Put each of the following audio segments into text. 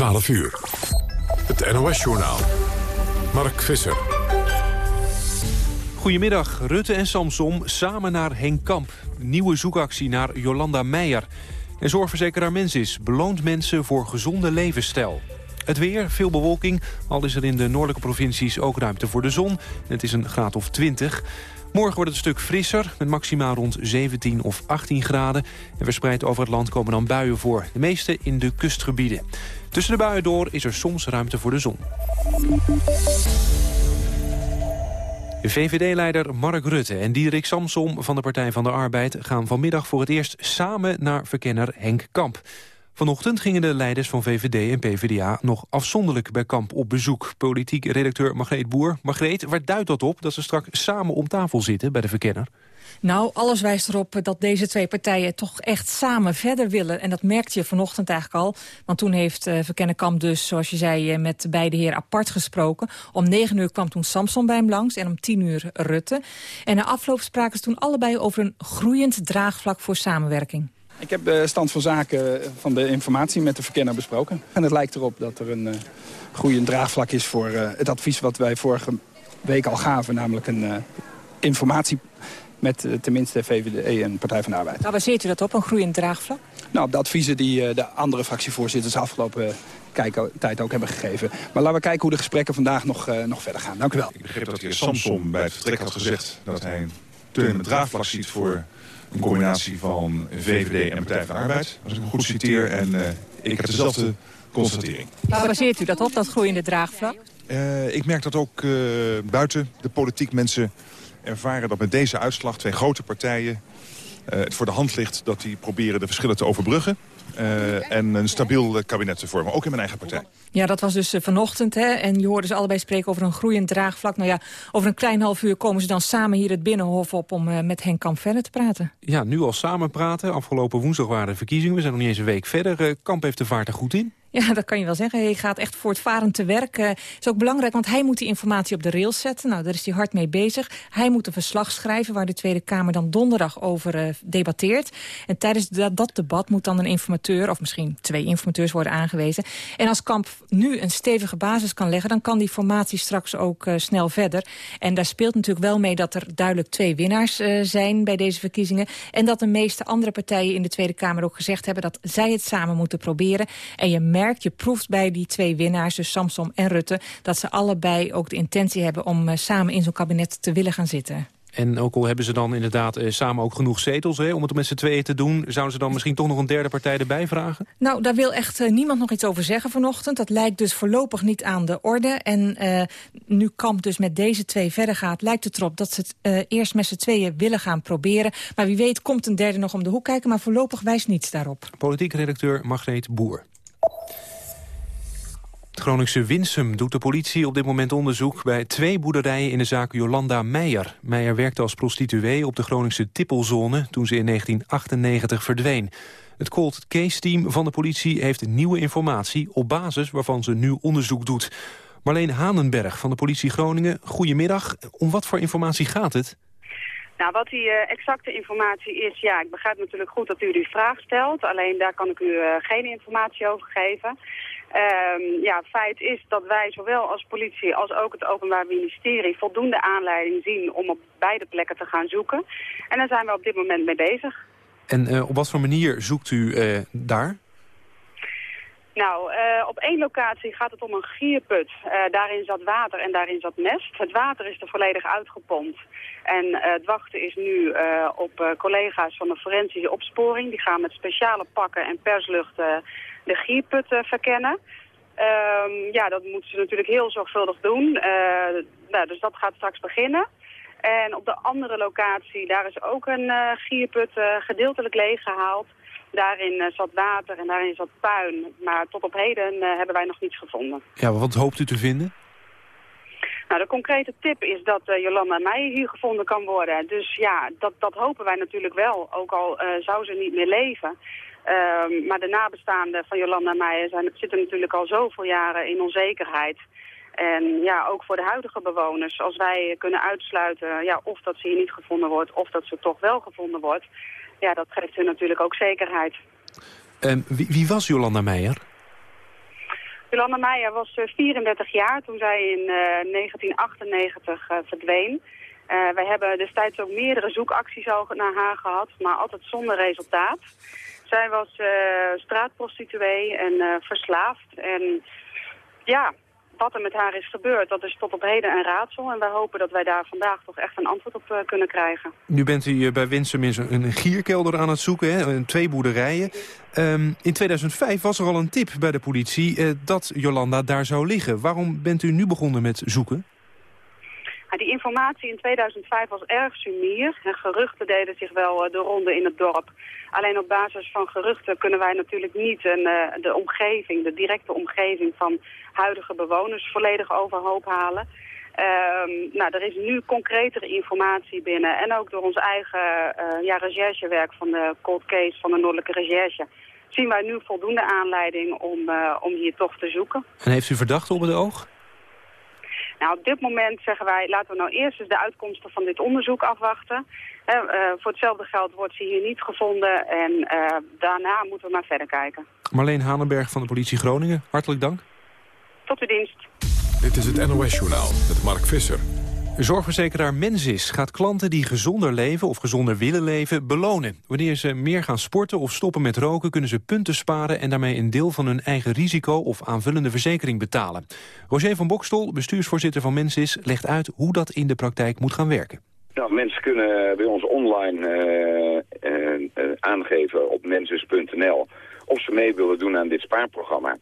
12 uur. Het NOS-journaal. Mark Visser. Goedemiddag. Rutte en Samsom samen naar Henk Kamp. Nieuwe zoekactie naar Jolanda Meijer. En zorgverzekeraar Mensis beloont mensen voor gezonde levensstijl. Het weer, veel bewolking, al is er in de noordelijke provincies ook ruimte voor de zon. Het is een graad of 20. Morgen wordt het een stuk frisser, met maximaal rond 17 of 18 graden. En verspreid over het land komen dan buien voor, de meeste in de kustgebieden. Tussen de buien door is er soms ruimte voor de zon. VVD-leider Mark Rutte en Diederik Samsom van de Partij van de Arbeid... gaan vanmiddag voor het eerst samen naar verkenner Henk Kamp. Vanochtend gingen de leiders van VVD en PvdA nog afzonderlijk bij Kamp op bezoek. Politiek redacteur Margreet Boer. Margreet, waar duidt dat op dat ze straks samen om tafel zitten bij de verkenner? Nou, alles wijst erop dat deze twee partijen toch echt samen verder willen. En dat merkte je vanochtend eigenlijk al. Want toen heeft uh, Kamp dus, zoals je zei, eh, met beide heren apart gesproken. Om negen uur kwam toen Samson bij hem langs en om tien uur Rutte. En na afloop spraken ze toen allebei over een groeiend draagvlak voor samenwerking. Ik heb de stand van zaken van de informatie met de verkenner besproken. En het lijkt erop dat er een uh, groeiend draagvlak is voor uh, het advies wat wij vorige week al gaven. Namelijk een uh, informatie met tenminste VVD en Partij van de Arbeid. Waar baseert u dat op, een groeiend draagvlak? Nou, op de adviezen die de andere fractievoorzitters afgelopen tijd ook hebben gegeven. Maar laten we kijken hoe de gesprekken vandaag nog, nog verder gaan. Dank u wel. Ik begreep dat de heer Samson bij het vertrek had gezegd dat hij een draagvlak ziet voor een combinatie van VVD en Partij van de Arbeid. Als ik hem goed citeer. En uh, ik heb dezelfde constatering. Waar baseert u dat op, dat groeiende draagvlak? Uh, ik merk dat ook uh, buiten de politiek mensen ervaren dat met deze uitslag... twee grote partijen het voor de hand ligt dat die proberen de verschillen te overbruggen. Uh, en een stabiel kabinet te vormen, ook in mijn eigen partij. Ja, dat was dus vanochtend. Hè? En je hoorde ze allebei spreken over een groeiend draagvlak. Nou ja, over een klein half uur komen ze dan samen hier het Binnenhof op... om uh, met Henk Kamp verder te praten. Ja, nu al samen praten. Afgelopen woensdag waren de verkiezingen. We zijn nog niet eens een week verder. Uh, Kamp heeft de vaart er goed in. Ja, dat kan je wel zeggen. Hij gaat echt voortvarend te werk. Dat is ook belangrijk, want hij moet die informatie op de rails zetten. Nou, daar is hij hard mee bezig. Hij moet een verslag schrijven waar de Tweede Kamer dan donderdag over uh, debatteert. En tijdens dat, dat, debat moet dan een informateur, of misschien twee informateurs worden aangewezen. En als Kamp nu een stevige basis kan leggen, dan kan die formatie straks ook uh, snel verder. En daar speelt natuurlijk wel mee dat er duidelijk twee winnaars uh, zijn bij deze verkiezingen. En dat de meeste andere partijen in de Tweede Kamer ook gezegd hebben dat zij het samen moeten proberen. En je merkt, je proeft bij die twee winnaars, dus Samsom en Rutte... dat ze allebei ook de intentie hebben om uh, samen in zo'n kabinet te willen gaan zitten. En ook al hebben ze dan inderdaad eh, samen ook genoeg zetels... Hè, om het met z'n tweeën te doen... zouden ze dan misschien toch nog een derde partij erbij vragen? Nou, daar wil echt uh, niemand nog iets over zeggen vanochtend. Dat lijkt dus voorlopig niet aan de orde. En uh, nu Kamp dus met deze twee verder gaat... lijkt het erop dat ze het eerst met z'n tweeën willen gaan proberen. Maar wie weet komt een derde nog om de hoek kijken... maar voorlopig wijst niets daarop. Politiek redacteur Margreet Boer. Het Groningse Winsum doet de politie op dit moment onderzoek... bij twee boerderijen in de zaak Jolanda Meijer. Meijer werkte als prostituee op de Groningse Tippelzone... toen ze in 1998 verdween. Het cold case team van de politie heeft nieuwe informatie... op basis waarvan ze nu onderzoek doet. Marleen Hanenberg van de politie Groningen, goedemiddag. Om wat voor informatie gaat het? Nou, wat die uh, exacte informatie is, ja, ik begrijp natuurlijk goed dat u die vraag stelt. Alleen daar kan ik u uh, geen informatie over geven. Um, ja, feit is dat wij zowel als politie als ook het Openbaar Ministerie voldoende aanleiding zien om op beide plekken te gaan zoeken. En daar zijn we op dit moment mee bezig. En uh, op wat voor manier zoekt u daar? Nou, uh, op één locatie gaat het om een gierput. daarin zat water en daarin zat mest. Het water is er volledig uitgepompt. En het wachten is nu op collega's van de forensische opsporing. Die gaan met speciale pakken en perslucht de gierput verkennen. Um, ja, dat moeten ze natuurlijk heel zorgvuldig doen. Nou, dus dat gaat straks beginnen. En op de andere locatie, daar is ook een gierput gedeeltelijk leeggehaald. Daarin zat water en daarin zat puin. Maar tot op heden hebben wij nog niets gevonden. Ja, wat hoopt u te vinden? Nou, de concrete tip is dat uh, Jolanda Meijer hier gevonden kan worden. Dus ja, dat, dat hopen wij natuurlijk wel, ook al uh, zou ze niet meer leven. Um, maar de nabestaanden van Jolanda Meijer zijn, zitten natuurlijk al zoveel jaren in onzekerheid. En ja, ook voor de huidige bewoners, als wij kunnen uitsluiten ja, of dat ze hier niet gevonden wordt of dat ze toch wel gevonden wordt, ja, dat geeft hun natuurlijk ook zekerheid. Um, wie, wie was Jolanda Meijer? Jolanda Meijer was 34 jaar toen zij in 1998 verdween. wij hebben destijds ook meerdere zoekacties naar haar gehad, maar altijd zonder resultaat. Zij was straatprostituee en verslaafd. En ja, wat er met haar is gebeurd, dat is tot op heden een raadsel. En wij hopen dat wij daar vandaag toch echt een antwoord op uh, kunnen krijgen. Nu bent u eh, bij Winsum in een gierkelder aan het zoeken, hè? twee boerderijen. Um, in 2005 was er al een tip bij de politie uh, dat Jolanda daar zou liggen. Waarom bent u nu begonnen met zoeken? Die informatie in 2005 was erg sumier. En geruchten deden zich wel uh, de ronde in het dorp. Alleen op basis van geruchten kunnen wij natuurlijk niet een, uh, de omgeving, de directe omgeving van huidige bewoners volledig overhoop halen. Uh, nou, er is nu concretere informatie binnen. En ook door ons eigen uh, recherchewerk van de cold case van de Noordelijke Recherche zien wij nu voldoende aanleiding om, om hier toch te zoeken. En heeft u verdachten op het oog? Nou, op dit moment zeggen wij, laten we nou eerst eens de uitkomsten van dit onderzoek afwachten. Uh, voor hetzelfde geld wordt ze hier niet gevonden en uh, daarna moeten we maar verder kijken. Marleen Hanenberg van de politie Groningen, hartelijk dank. Tot uw dienst. Dit is het NOS Journaal met Mark Visser. Zorgverzekeraar Mensis gaat klanten die gezonder leven of gezonder willen leven belonen. Wanneer ze meer gaan sporten of stoppen met roken kunnen ze punten sparen en daarmee een deel van hun eigen risico of aanvullende verzekering betalen. Roger van Bokstol, bestuursvoorzitter van Mensis, legt uit hoe dat in de praktijk moet gaan werken. Nou, mensen kunnen bij ons online uh, uh, uh, aangeven op mensis.nl of ze mee willen doen aan dit spaarprogramma.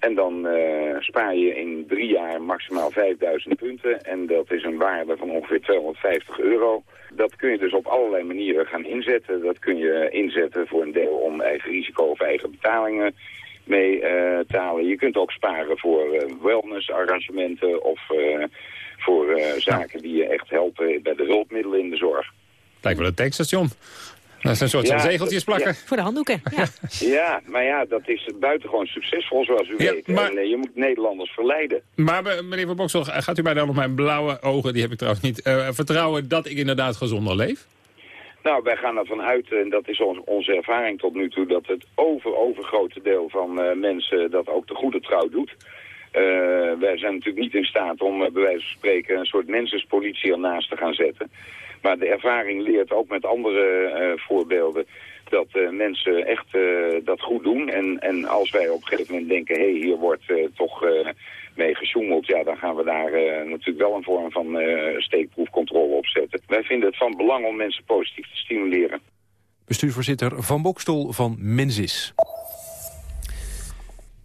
En dan uh, spaar je in drie jaar maximaal 5000 punten. En dat is een waarde van ongeveer 250 euro. Dat kun je dus op allerlei manieren gaan inzetten. Dat kun je inzetten voor een deel om eigen risico of eigen betalingen mee uh, te halen. Je kunt ook sparen voor uh, wellnessarrangementen of voor zaken die je echt helpen bij de hulpmiddelen in de zorg. Lijkt wel een tankstation. Dat is een soort van zegeltjes plakken. Voor de handdoeken, ja. ja, maar ja, dat is buitengewoon succesvol, zoals u weet. Maar, en uh, je moet Nederlanders verleiden. Maar meneer Van Boksel, gaat u mij dan op mijn blauwe ogen, die heb ik trouwens niet, uh, vertrouwen dat ik inderdaad gezonder leef? Nou, wij gaan ervan uit, en dat is onze ervaring tot nu toe, dat het over, overgrote deel van uh, mensen dat ook de goede trouw doet. Uh, wij zijn natuurlijk niet in staat om bij wijze van spreken een soort mensenspolitie ernaast te gaan zetten. Maar de ervaring leert ook met andere uh, voorbeelden dat uh, mensen echt uh, dat goed doen. En, en als wij op een gegeven moment denken, hé, hey, hier wordt toch mee gesjoemeld... ja, dan gaan we daar natuurlijk wel een vorm van steekproefcontrole op zetten. Wij vinden het van belang om mensen positief te stimuleren. Bestuursvoorzitter Van Bokstol van Mensis.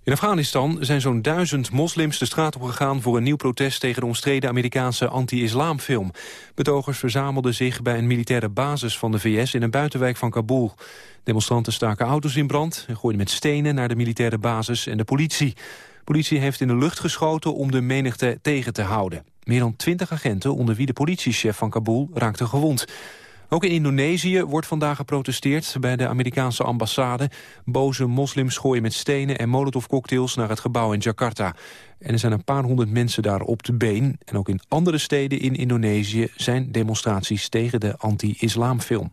In Afghanistan zijn zo'n duizend moslims de straat op gegaan voor een nieuw protest tegen de omstreden Amerikaanse anti-islamfilm. Betogers verzamelden zich bij een militaire basis van de VS in een buitenwijk van Kabul. Demonstranten staken auto's in brand en gooiden met stenen naar de militaire basis en de politie. politie heeft in de lucht geschoten om de menigte tegen te houden. Meer dan twintig agenten, onder wie de politiechef van Kabul, raakten gewond. Ook in Indonesië wordt vandaag geprotesteerd bij de Amerikaanse ambassade. Boze moslims gooien met stenen en molotovcocktails naar het gebouw in Jakarta. En er zijn een paar honderd mensen daar op de been. En ook in andere steden in Indonesië zijn demonstraties tegen de anti-islamfilm.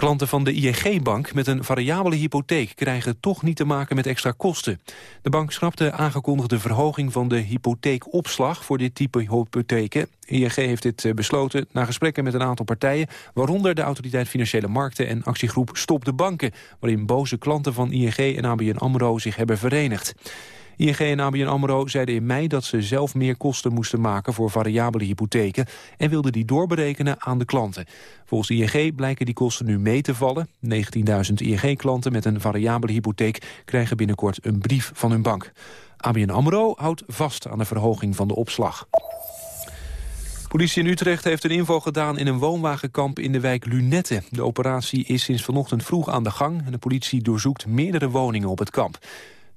Klanten van de ING-bank met een variabele hypotheek krijgen toch niet te maken met extra kosten. De bank schrapte aangekondigde verhoging van de hypotheekopslag voor dit type hypotheken. ING heeft dit eh, besloten na gesprekken met een aantal partijen, waaronder de Autoriteit Financiële Markten en actiegroep Stop de Banken, waarin boze klanten van ING en ABN AMRO zich hebben verenigd. ING en ABN AMRO zeiden in mei dat ze zelf meer kosten moesten maken voor variabele hypotheken en wilden die doorberekenen aan de klanten. Volgens ING blijken die kosten nu mee te vallen. 19.000 ING-klanten met een variabele hypotheek krijgen binnenkort een brief van hun bank. ABN AMRO houdt vast aan de verhoging van de opslag. Politie in Utrecht heeft een inval gedaan in een woonwagenkamp in de wijk Lunette. De operatie is sinds vanochtend vroeg aan de gang en de politie doorzoekt meerdere woningen op het kamp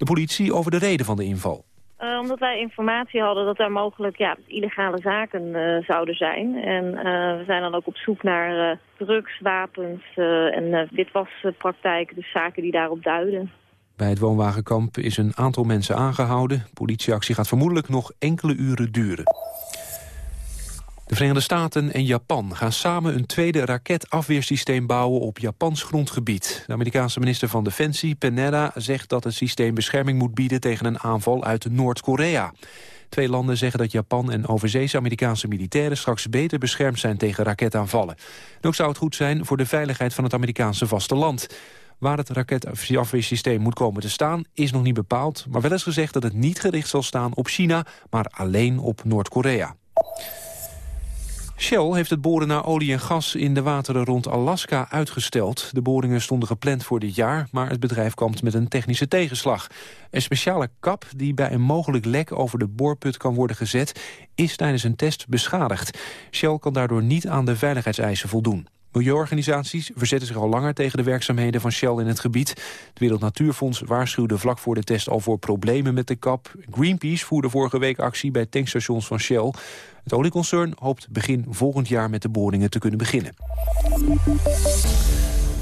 de politie over de reden van de inval. Uh, omdat wij informatie hadden dat er mogelijk ja, illegale zaken uh, zouden zijn. En uh, we zijn dan ook op zoek naar drugs, wapens en witwaspraktijken. Dus zaken die daarop duiden. Bij het woonwagenkamp is een aantal mensen aangehouden. Politieactie gaat vermoedelijk nog enkele uren duren. De Verenigde Staten en Japan gaan samen een tweede raketafweersysteem bouwen op Japans grondgebied. De Amerikaanse minister van Defensie, Panetta, zegt dat het systeem bescherming moet bieden tegen een aanval uit Noord-Korea. Twee landen zeggen dat Japan en overzeese Amerikaanse militairen straks beter beschermd zijn tegen raketaanvallen. En ook zou het goed zijn voor de veiligheid van het Amerikaanse vasteland. Waar het raketafweersysteem moet komen te staan is nog niet bepaald, maar wel is gezegd dat het niet gericht zal staan op China, maar alleen op Noord-Korea. Shell heeft het boren naar olie en gas in de wateren rond Alaska uitgesteld. De boringen stonden gepland voor dit jaar, maar het bedrijf kampt met een technische tegenslag. Een speciale kap die bij een mogelijk lek over de boorput kan worden gezet... is tijdens een test beschadigd. Shell kan daardoor niet aan de veiligheidseisen voldoen. Milieuorganisaties verzetten zich al langer tegen de werkzaamheden van Shell in het gebied. Het Wereld Natuurfonds waarschuwde vlak voor de test al voor problemen met de kap. Greenpeace voerde vorige week actie bij tankstations van Shell. Het olieconcern hoopt begin volgend jaar met de boringen te kunnen beginnen.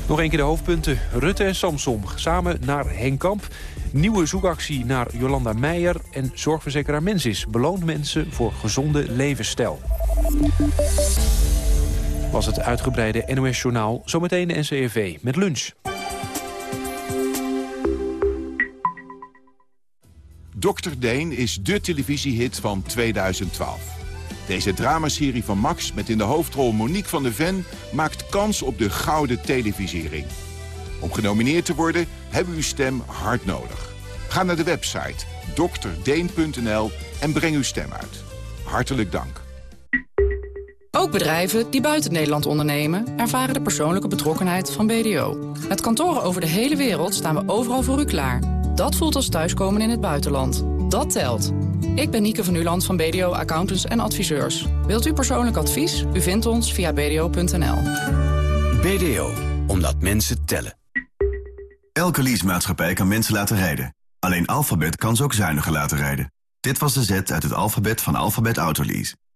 Nog een keer de hoofdpunten. Rutte en Samsom samen naar Henk Kamp. Nieuwe zoekactie naar Jolanda Meijer. En zorgverzekeraar Mensis beloont mensen voor gezonde levensstijl was het uitgebreide NOS-journaal. Zometeen de NCRV met lunch. Dr. Deen is de televisiehit van 2012. Deze dramaserie van Max met in de hoofdrol Monique van der Ven... maakt kans op de gouden televisiering. Om genomineerd te worden hebben we uw stem hard nodig. Ga naar de website drdeen.nl en breng uw stem uit. Hartelijk dank. Ook bedrijven die buiten Nederland ondernemen... ervaren de persoonlijke betrokkenheid van BDO. Met kantoren over de hele wereld staan we overal voor u klaar. Dat voelt als thuiskomen in het buitenland. Dat telt. Ik ben Nieke van Uland van BDO Accountants en Adviseurs. Wilt u persoonlijk advies? U vindt ons via bdo.nl. BDO, omdat mensen tellen. Elke leasemaatschappij kan mensen laten rijden. Alleen Alphabet kan ze ook zuiniger laten rijden. Dit was de zet uit het alfabet van Alphabet Autolease.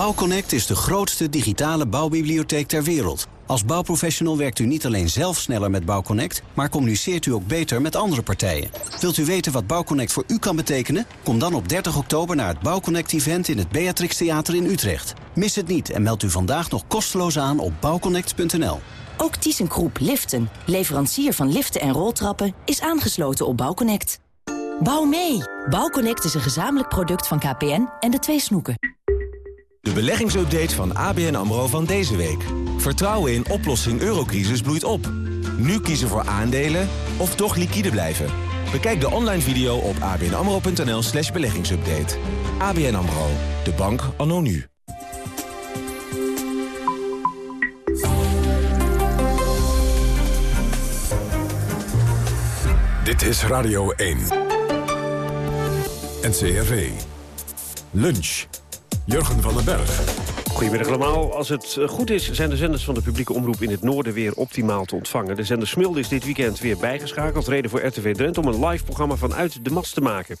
Bouwconnect is de grootste digitale bouwbibliotheek ter wereld. Als bouwprofessional werkt u niet alleen zelf sneller met Bouwconnect... maar communiceert u ook beter met andere partijen. Wilt u weten wat Bouwconnect voor u kan betekenen? Kom dan op 30 oktober naar het Bouwconnect-event... in het Beatrix Theater in Utrecht. Mis het niet en meld u vandaag nog kosteloos aan op bouwconnect.nl. Ook ThyssenKroep Liften, leverancier van liften en roltrappen... is aangesloten op Bouwconnect. Bouw mee! Bouwconnect is een gezamenlijk product van KPN en de twee snoeken. De beleggingsupdate van ABN AMRO van deze week. Vertrouwen in oplossing eurocrisis bloeit op. Nu kiezen voor aandelen of toch liquide blijven. Bekijk de online video op abnamro.nl slash beleggingsupdate. ABN AMRO, de bank anno nu. Dit is Radio 1. NCRV. Lunch. Jurgen van den Berg. Goedemiddag allemaal. Als het eh, goed is zijn de zenders van de publieke omroep in het noorden weer optimaal te ontvangen. De zender Smilde is dit weekend weer bijgeschakeld. Reden voor RTV Drenthe om een live programma vanuit de mast te maken.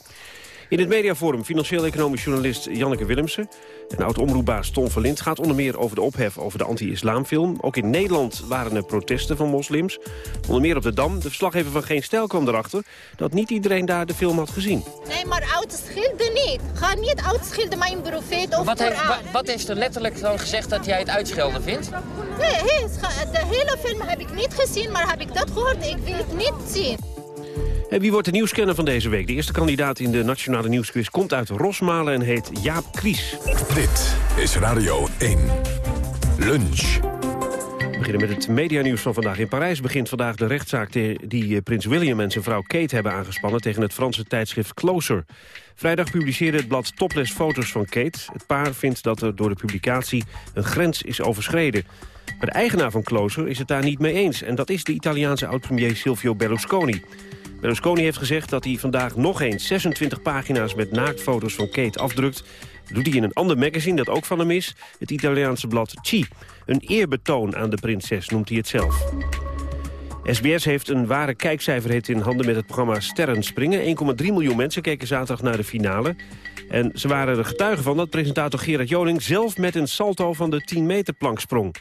In het mediaforum financieel-economisch journalist Janneke Willemsen... en oud-omroepbaas Ton Verlind gaat onder meer over de ophef over de anti-islamfilm. Ook in Nederland waren er protesten van moslims. Onder meer op de Dam. De verslaggever van Geen Stijl kwam erachter... dat niet iedereen daar de film had gezien. Nee, maar oud schilden niet. Ga niet oud schilden mijn profeet of wat heeft, wat, wat heeft er letterlijk dan gezegd dat jij het uitschelden vindt? Nee, de hele film heb ik niet gezien, maar heb ik dat gehoord? Ik wil het niet zien. En wie wordt de nieuwscanner van deze week? De eerste kandidaat in de Nationale Nieuwsquiz komt uit Rosmalen en heet Jaap Kries. Dit is Radio 1. Lunch. We beginnen met het medianieuws van vandaag. In Parijs begint vandaag de rechtszaak die eh, prins William en zijn vrouw Kate hebben aangespannen tegen het Franse tijdschrift Closer. Vrijdag publiceerde het blad topless foto's van Kate. Het paar vindt dat er door de publicatie een grens is overschreden. Maar de eigenaar van Closer is het daar niet mee eens. En dat is de Italiaanse oud-premier Silvio Berlusconi. Berlusconi heeft gezegd dat hij vandaag nog eens 26 pagina's met naaktfoto's van Kate afdrukt. Dat doet hij in een ander magazine dat ook van hem is, het Italiaanse blad Chi. Een eerbetoon aan de prinses noemt hij het zelf. SBS heeft een ware kijkcijferhit in handen met het programma Sterren Springen. 1,3 miljoen mensen keken zaterdag naar de finale. En ze waren er getuigen van dat presentator Gerard Joling... zelf met een salto van de 10 meter plank sprong.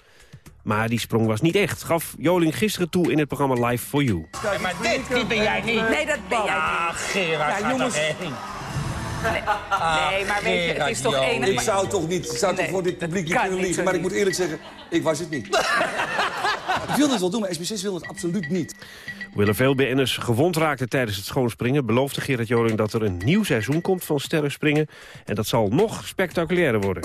Maar die sprong was niet echt, gaf Joling gisteren toe in het programma Live for You. maar dit, dit ben jij niet. Nee, dat ben jij Ah, niet. Gerard, Ja, jongens. toch heen. Nee, maar weet je, het is toch enig... Ik zou toch niet, ik zou toch Nee, voor dit publiek niet kunnen liegen. Maar ik moet eerlijk zeggen, ik was het niet. ik wilde het wel doen, maar SBC wilde het absoluut niet. Hoewel er veel BN'ers gewond raakten tijdens het schoonspringen... beloofde Gerard Joling dat er een nieuw seizoen komt van sterrenspringen. En dat zal nog spectaculairer worden.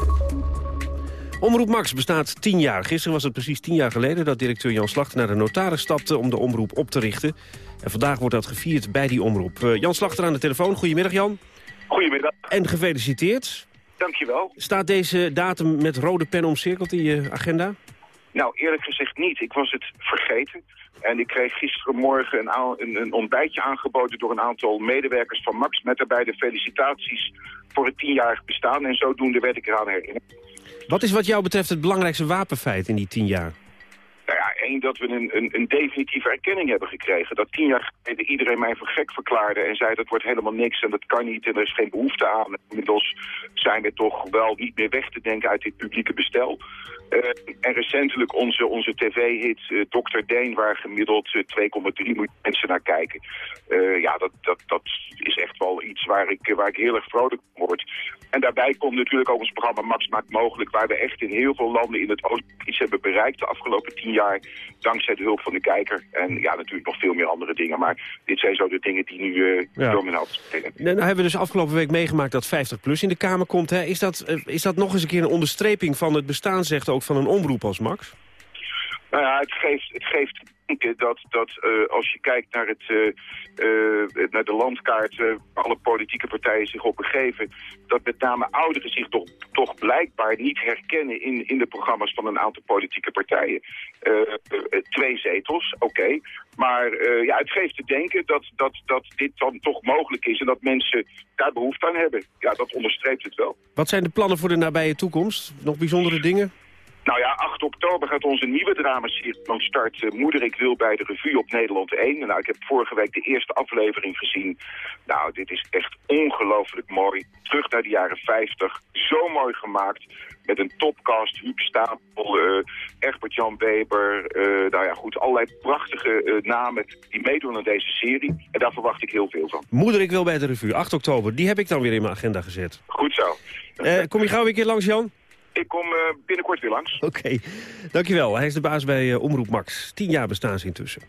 Omroep Max bestaat tien jaar. Gisteren was het precies tien jaar geleden dat directeur Jan Slachter naar de notaris stapte om de omroep op te richten. En vandaag wordt dat gevierd bij die omroep. Eh, Jan Slachter aan de telefoon. Goedemiddag Jan. Goedemiddag, En gefeliciteerd. dankjewel. Staat deze datum met rode pen omcirkeld in je agenda? Nou, eerlijk gezegd niet. Ik was het vergeten. En ik kreeg gisterenmorgen een, een, een ontbijtje aangeboden door een aantal medewerkers van Max... met daarbij de felicitaties voor het tienjarig bestaan. En zodoende werd ik eraan herinnerd. Wat is wat jou betreft het belangrijkste wapenfeit in die tien jaar? Nou ja, één, dat we een, een, een definitieve erkenning hebben gekregen. Dat tien jaar geleden iedereen mij voor gek verklaarde en zei dat wordt helemaal niks en dat kan niet en er is geen behoefte aan. Inmiddels zijn we toch wel niet meer weg te denken uit dit publieke bestel. Eh, en recentelijk onze, onze tv-hit eh, Dr. Deen, waar gemiddeld eh, 2,3 miljoen mensen naar kijken. Eh, ja, dat, dat, dat is echt wel iets waar ik, eh, waar ik heel erg vrolijk word. En daarbij komt natuurlijk ook ons programma Max Maakt Mogelijk... waar we echt in heel veel landen in het oosten iets hebben bereikt de afgelopen tien jaar... dankzij de hulp van de kijker. En ja, natuurlijk nog veel meer andere dingen. Maar dit zijn zo de dingen die nu eh, Ja. hoofd springen. Nou, nou hebben we dus afgelopen week meegemaakt dat 50PLUS in de Kamer komt. Hè? Is, dat, eh, is dat nog eens een keer een onderstreping van het bestaan, zegt ook van een omroep als Max? Nou ja, het geeft, het geeft denken dat, dat eh, als je kijkt naar, het, eh, eh, naar de landkaart eh, alle politieke partijen zich op begeven, dat met name ouderen zich toch, toch blijkbaar niet herkennen in, in de programma's van een aantal politieke partijen. Eh, eh, twee zetels, oké. Maar eh, ja, het geeft te denken dat, dat, dat dit dan toch mogelijk is en dat mensen daar behoefte aan hebben. Ja, dat onderstreept het wel. Wat zijn de plannen voor de nabije toekomst? Nog bijzondere dingen? Nou ja, 8 oktober gaat onze nieuwe dramaserie van start. Moeder, ik wil bij de revue op Nederland 1. Nou, ik heb vorige week de eerste aflevering gezien. Nou, dit is echt ongelooflijk mooi. Terug naar de jaren 50. Zo mooi gemaakt. Met een topcast, Huub Stapel, eh Egbert-Jan Weber. eh, nou ja, goed, allerlei prachtige eh, namen die meedoen aan deze serie. En daar verwacht ik heel veel van. Moeder, ik wil bij de revue, 8 oktober. Die heb ik dan weer in mijn agenda gezet. Goed zo. Kom je gauw weer een keer langs, Jan? Ik kom eh, binnenkort weer langs. Oké, dankjewel. Hij is de baas bij eh, Omroep Max. Tien jaar bestaan ze intussen.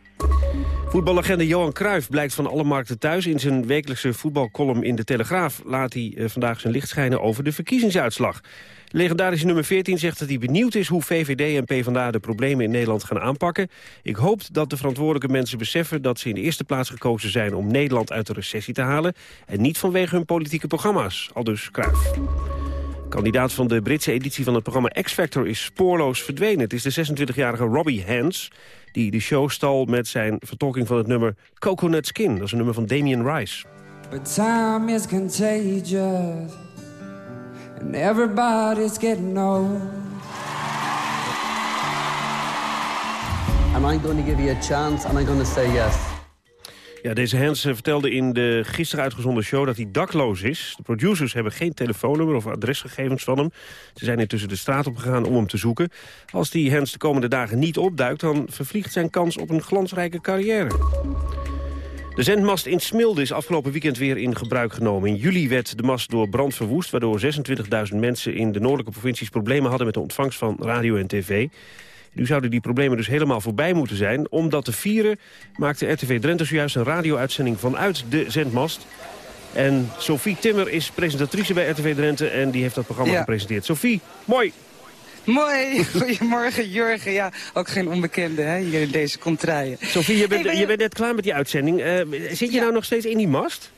Voetballegende Johan Cruijff blijkt van alle markten thuis. In zijn wekelijkse voetbalcolumn in De Telegraaf laat hij eh, vandaag zijn licht schijnen over de verkiezingsuitslag. Legendarische nummer 14 zegt dat hij benieuwd is hoe VVD en PvdA de problemen in Nederland gaan aanpakken. Ik hoop dat de verantwoordelijke mensen beseffen dat ze in de eerste plaats gekozen zijn om Nederland uit de recessie te halen. En niet vanwege hun politieke programma's, al dus Cruijff. Kandidaat van de Britse editie van het programma X-Factor is spoorloos verdwenen. Het is de 26-jarige Robbie Hans die de show stal met zijn vertolking van het nummer Coconut Skin. Dat is een nummer van Damien Rice. But time is contagious, and everybody's getting old. Am I going to give you a chance? Am I going to say yes? Ja, deze Hans eh, vertelde in de gisteren uitgezonden show dat hij dakloos is. De producers hebben geen telefoonnummer of adresgegevens van hem. Ze zijn intussen de straat op gegaan om hem te zoeken. Als die Hans de komende dagen niet opduikt... dan vervliegt zijn kans op een glansrijke carrière. De zendmast in Smilde is afgelopen weekend weer in gebruik genomen. In juli werd de mast door brand verwoest... waardoor 26.000 mensen in de noordelijke provincies problemen hadden... met de ontvangst van radio en tv. Nu zouden die problemen dus helemaal voorbij moeten zijn. Om dat te vieren maakte RTV Drenthe zojuist een radio-uitzending vanuit de zendmast. En Sophie Timmer is presentatrice bij RTV Drenthe en die heeft dat programma Ja. gepresenteerd. Sophie, mooi! Mooi, goedemorgen Jurgen. Ja, ook geen onbekende hè, hier in deze contraien. Sophie, je bent, Hey, je bent net klaar met die uitzending. Eh, zit je nou nog steeds in die mast?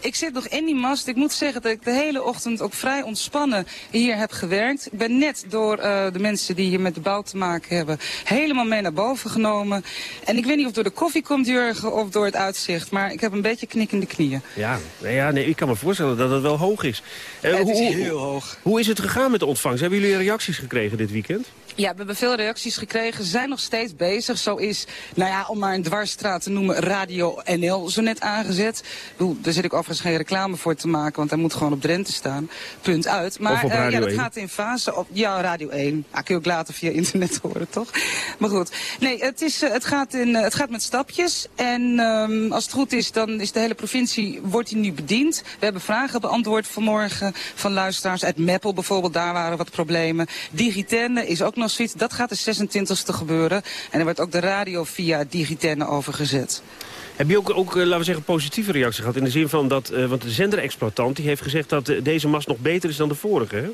Ik zit nog in die mast. Ik moet zeggen dat ik de hele ochtend ook vrij ontspannen hier heb gewerkt. Ik ben net door uh, de mensen die hier met de bouw te maken hebben... helemaal mee naar boven genomen. En ik weet niet of door de koffie komt, Jurgen, of door het uitzicht. Maar ik heb een beetje knikkende knieën. Ja, nee, ja nee, ik kan me voorstellen dat het wel hoog is. Uh, het is heel hoog. Hoe is het gegaan met de ontvangst? Hebben jullie reacties gekregen dit weekend? Ja, we hebben veel reacties gekregen. Ze zijn nog steeds bezig. Zo is, nou ja, om maar een dwarsstraat te noemen, Radio NL zo net aangezet. Bedoel, daar zit ik overigens geen reclame voor te maken, want hij moet gewoon op Drenthe staan. Punt uit. Maar uh, ja, dat 1. gaat in fase op, ja, Radio 1. Ah, kun je ook later via internet horen, toch? Maar goed. Nee, het, is, uh, het, gaat, in, uh, het gaat met stapjes. En um, als het goed is, dan is de hele provincie, wordt die nu bediend. We hebben vragen beantwoord vanmorgen van luisteraars. Uit Meppel bijvoorbeeld, daar waren wat problemen. Digitenne is ook nog Dat gaat de 26e gebeuren. En er wordt ook de radio via Digitenne overgezet. Heb je ook, ook uh, laten we zeggen, positieve reactie gehad? In de zin van dat, uh, want de zenderexploitant die heeft gezegd dat uh, deze mast nog beter is dan de vorige, hè?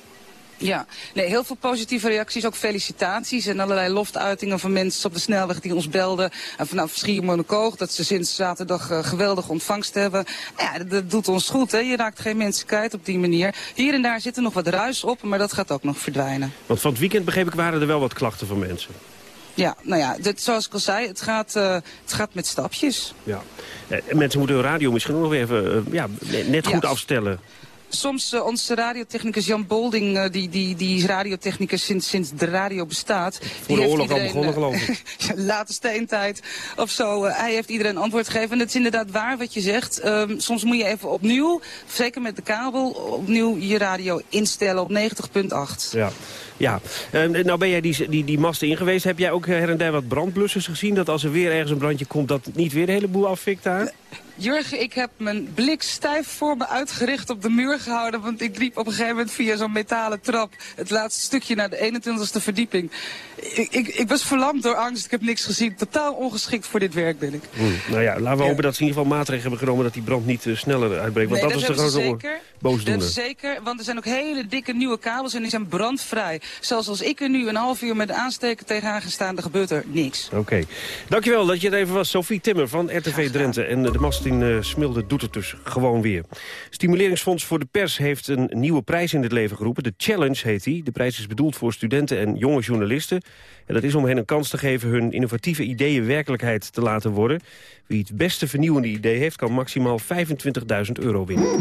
Ja, nee, heel veel positieve reacties, ook felicitaties en allerlei loftuitingen van mensen op de snelweg die ons belden. En vanaf Schiermonnikoog, dat ze sinds zaterdag uh, geweldige ontvangst hebben. Ja, dat, dat, doet ons goed, hè. Je raakt geen mensen kwijt op die manier. Hier en daar zit er nog wat ruis op, maar dat gaat ook nog verdwijnen. Want van het weekend, begreep ik, waren er wel wat klachten van mensen. Ja, nou ja, dit, zoals ik al zei, het gaat, uh, het gaat met stapjes. Ja. En mensen moeten hun radio misschien nog even uh, ja, net goed ja. afstellen soms uh, onze radiotechnicus Jan Bolding, uh, die, die, die radiotechnicus sinds, sinds de radio bestaat. Voor de oorlog iedereen, al begonnen, geloof ik. late steentijd of zo. Hij heeft iedereen antwoord gegeven. En het is inderdaad waar wat je zegt. Um, soms moet je even opnieuw, zeker met de kabel, opnieuw je radio instellen op 90.8. Ja. Ja, uh, nou ben jij die, die, die masten ingeweest. Heb jij ook her en der wat brandblussers gezien? Dat als er weer ergens een brandje komt, dat niet weer de hele boel afvikt daar? Jurgen, ik heb mijn blik stijf voor me uitgericht op de muur gehouden. Want ik liep op een gegeven moment via zo'n metalen trap het laatste stukje naar de 21ste verdieping. Ik, ik, ik, was verlamd door angst, ik heb niks gezien. Totaal ongeschikt voor dit werk ben ik. Hmm. Nou ja, laten we ja. hopen dat ze in ieder geval maatregelen hebben genomen dat die brand niet uh, sneller uitbreekt. Want nee, dat, dat was de grote boosdoener. Dat is zeker, want er zijn ook hele dikke nieuwe kabels en die zijn brandvrij. Zelfs als ik er nu een half uur met de aansteker tegenaan ga staan, dan gebeurt er niks. Oké. Okay. Dankjewel dat je het even was. Sophie Timmer van RTV Drenthe. En de mast in uh, Smilde doet het dus gewoon weer. Stimuleringsfonds voor de Pers heeft een nieuwe prijs in het leven geroepen. De Challenge heet die. De prijs is bedoeld voor studenten en jonge journalisten. En dat is om hen een kans te geven hun innovatieve ideeën werkelijkheid te laten worden. Wie het beste vernieuwende idee heeft, kan maximaal 25.000 euro winnen.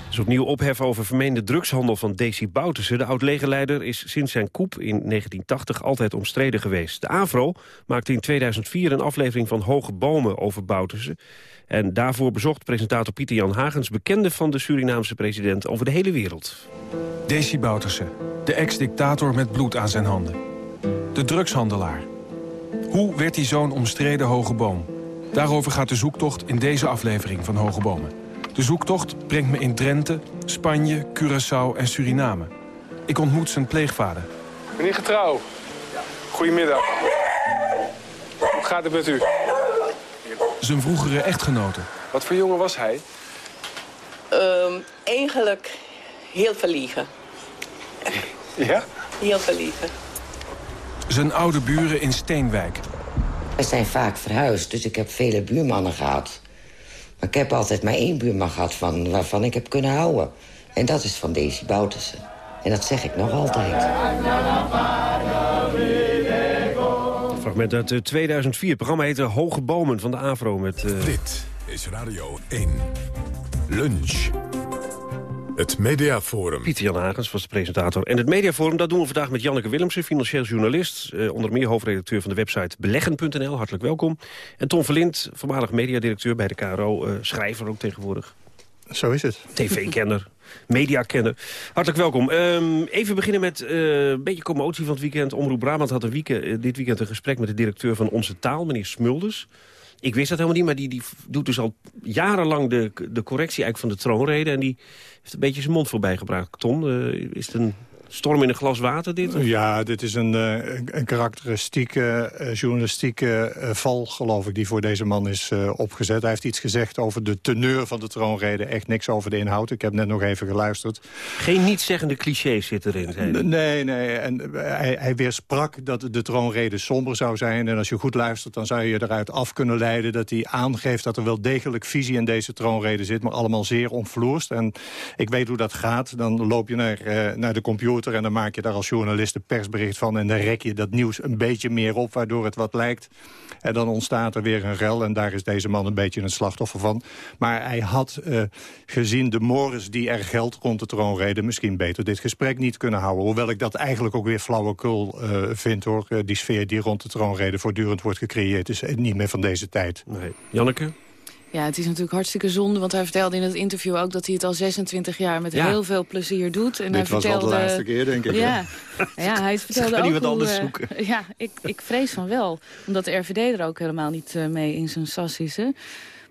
Is opnieuw ophef over vermeende drugshandel van Desi Bouterse. De oud-legerleider is sinds zijn coup in 1980 altijd omstreden geweest. De AVRO maakte in 2004 een aflevering van Hoge Bomen over Bouterse. En daarvoor bezocht presentator Pieter Jan Hagens... bekende van de Surinaamse president over de hele wereld. Desi Bouterse, de ex-dictator met bloed aan zijn handen. De drugshandelaar. Hoe werd hij zo'n omstreden Hoge Boom? Daarover gaat de zoektocht in deze aflevering van Hoge Bomen. De zoektocht brengt me in Drenthe, Spanje, Curaçao en Suriname. Ik ontmoet zijn pleegvader. Meneer Getrouw, goedemiddag. Hoe gaat het met u? Zijn vroegere echtgenote. Wat voor jongen was hij? Um, eigenlijk heel verliegen. Ja? Heel verliegen. Zijn oude buren in Steenwijk. We zijn vaak verhuisd, dus ik heb vele buurmannen gehad. Maar ik heb altijd maar één buurman gehad van, waarvan ik heb kunnen houden. En dat is van Daisy Boutersen. En dat zeg ik nog altijd. Een fragment uit 2004. Het programma heette Hoge Bomen van de AVRO. Met, uh... Dit is Radio 1. Lunch. Het Mediaforum. Pieter Jan Hagens was de presentator. En het Mediaforum, dat doen we vandaag met Janneke Willemsen, financieel journalist. Eh, onder meer hoofdredacteur van de website beleggen.nl. Hartelijk welkom. En Tom Verlind, voormalig mediadirecteur bij de KRO. Uh, schrijver ook tegenwoordig. Zo is het. TV-kenner, mediakenner. Hartelijk welkom. Um, even beginnen met uh, een beetje commotie van het weekend. Omroep Brabant had een weekend, uh, dit weekend een gesprek met de directeur van Onze Taal, meneer Smulders. Ik wist dat helemaal niet, maar die, die doet dus al jarenlang de, de correctie eigenlijk van de troonrede. En die heeft een beetje zijn mond voorbij gebruikt. Ton, uh, is het een Storm in een glas water, dit? Ja, dit is een, uh, een karakteristieke uh, journalistieke uh, val, geloof ik... die voor deze man is opgezet. Hij heeft iets gezegd over de teneur van de troonrede. Echt niks over de inhoud. Ik heb net nog even geluisterd. Geen nietszeggende clichés zit erin, Nee, nee. En hij, hij weersprak dat de troonrede somber zou zijn. En als je goed luistert, dan zou je eruit af kunnen leiden... dat hij aangeeft dat er wel degelijk visie in deze troonrede zit... maar allemaal zeer omvloerst. En ik weet hoe dat gaat. Dan loop je naar, naar de en dan maak je daar als journalist een persbericht van... en dan rek je dat nieuws een beetje meer op, waardoor het wat lijkt. En dan ontstaat er weer een rel en daar is deze man een beetje een slachtoffer van. Maar hij had, uh, gezien de mores die er geldt rond de troonrede... misschien beter dit gesprek niet kunnen houden. Hoewel ik dat eigenlijk ook weer flauwekul uh, vind, hoor. Uh, die sfeer die rond de troonrede voortdurend wordt gecreëerd... is niet meer van deze tijd. Nee. Janneke? Ja, het is natuurlijk hartstikke zonde, want hij vertelde in het interview ook... dat hij het al 26 jaar met ja. heel veel plezier doet. En Dit hij was vertelde... de laatste keer, denk ik. Ja, ja hij vertelde ook wat hoe, anders uh, zoeken. Ja, ik, ik vrees van wel. Omdat de RVD er ook helemaal niet uh, mee in zijn sas is. Hè.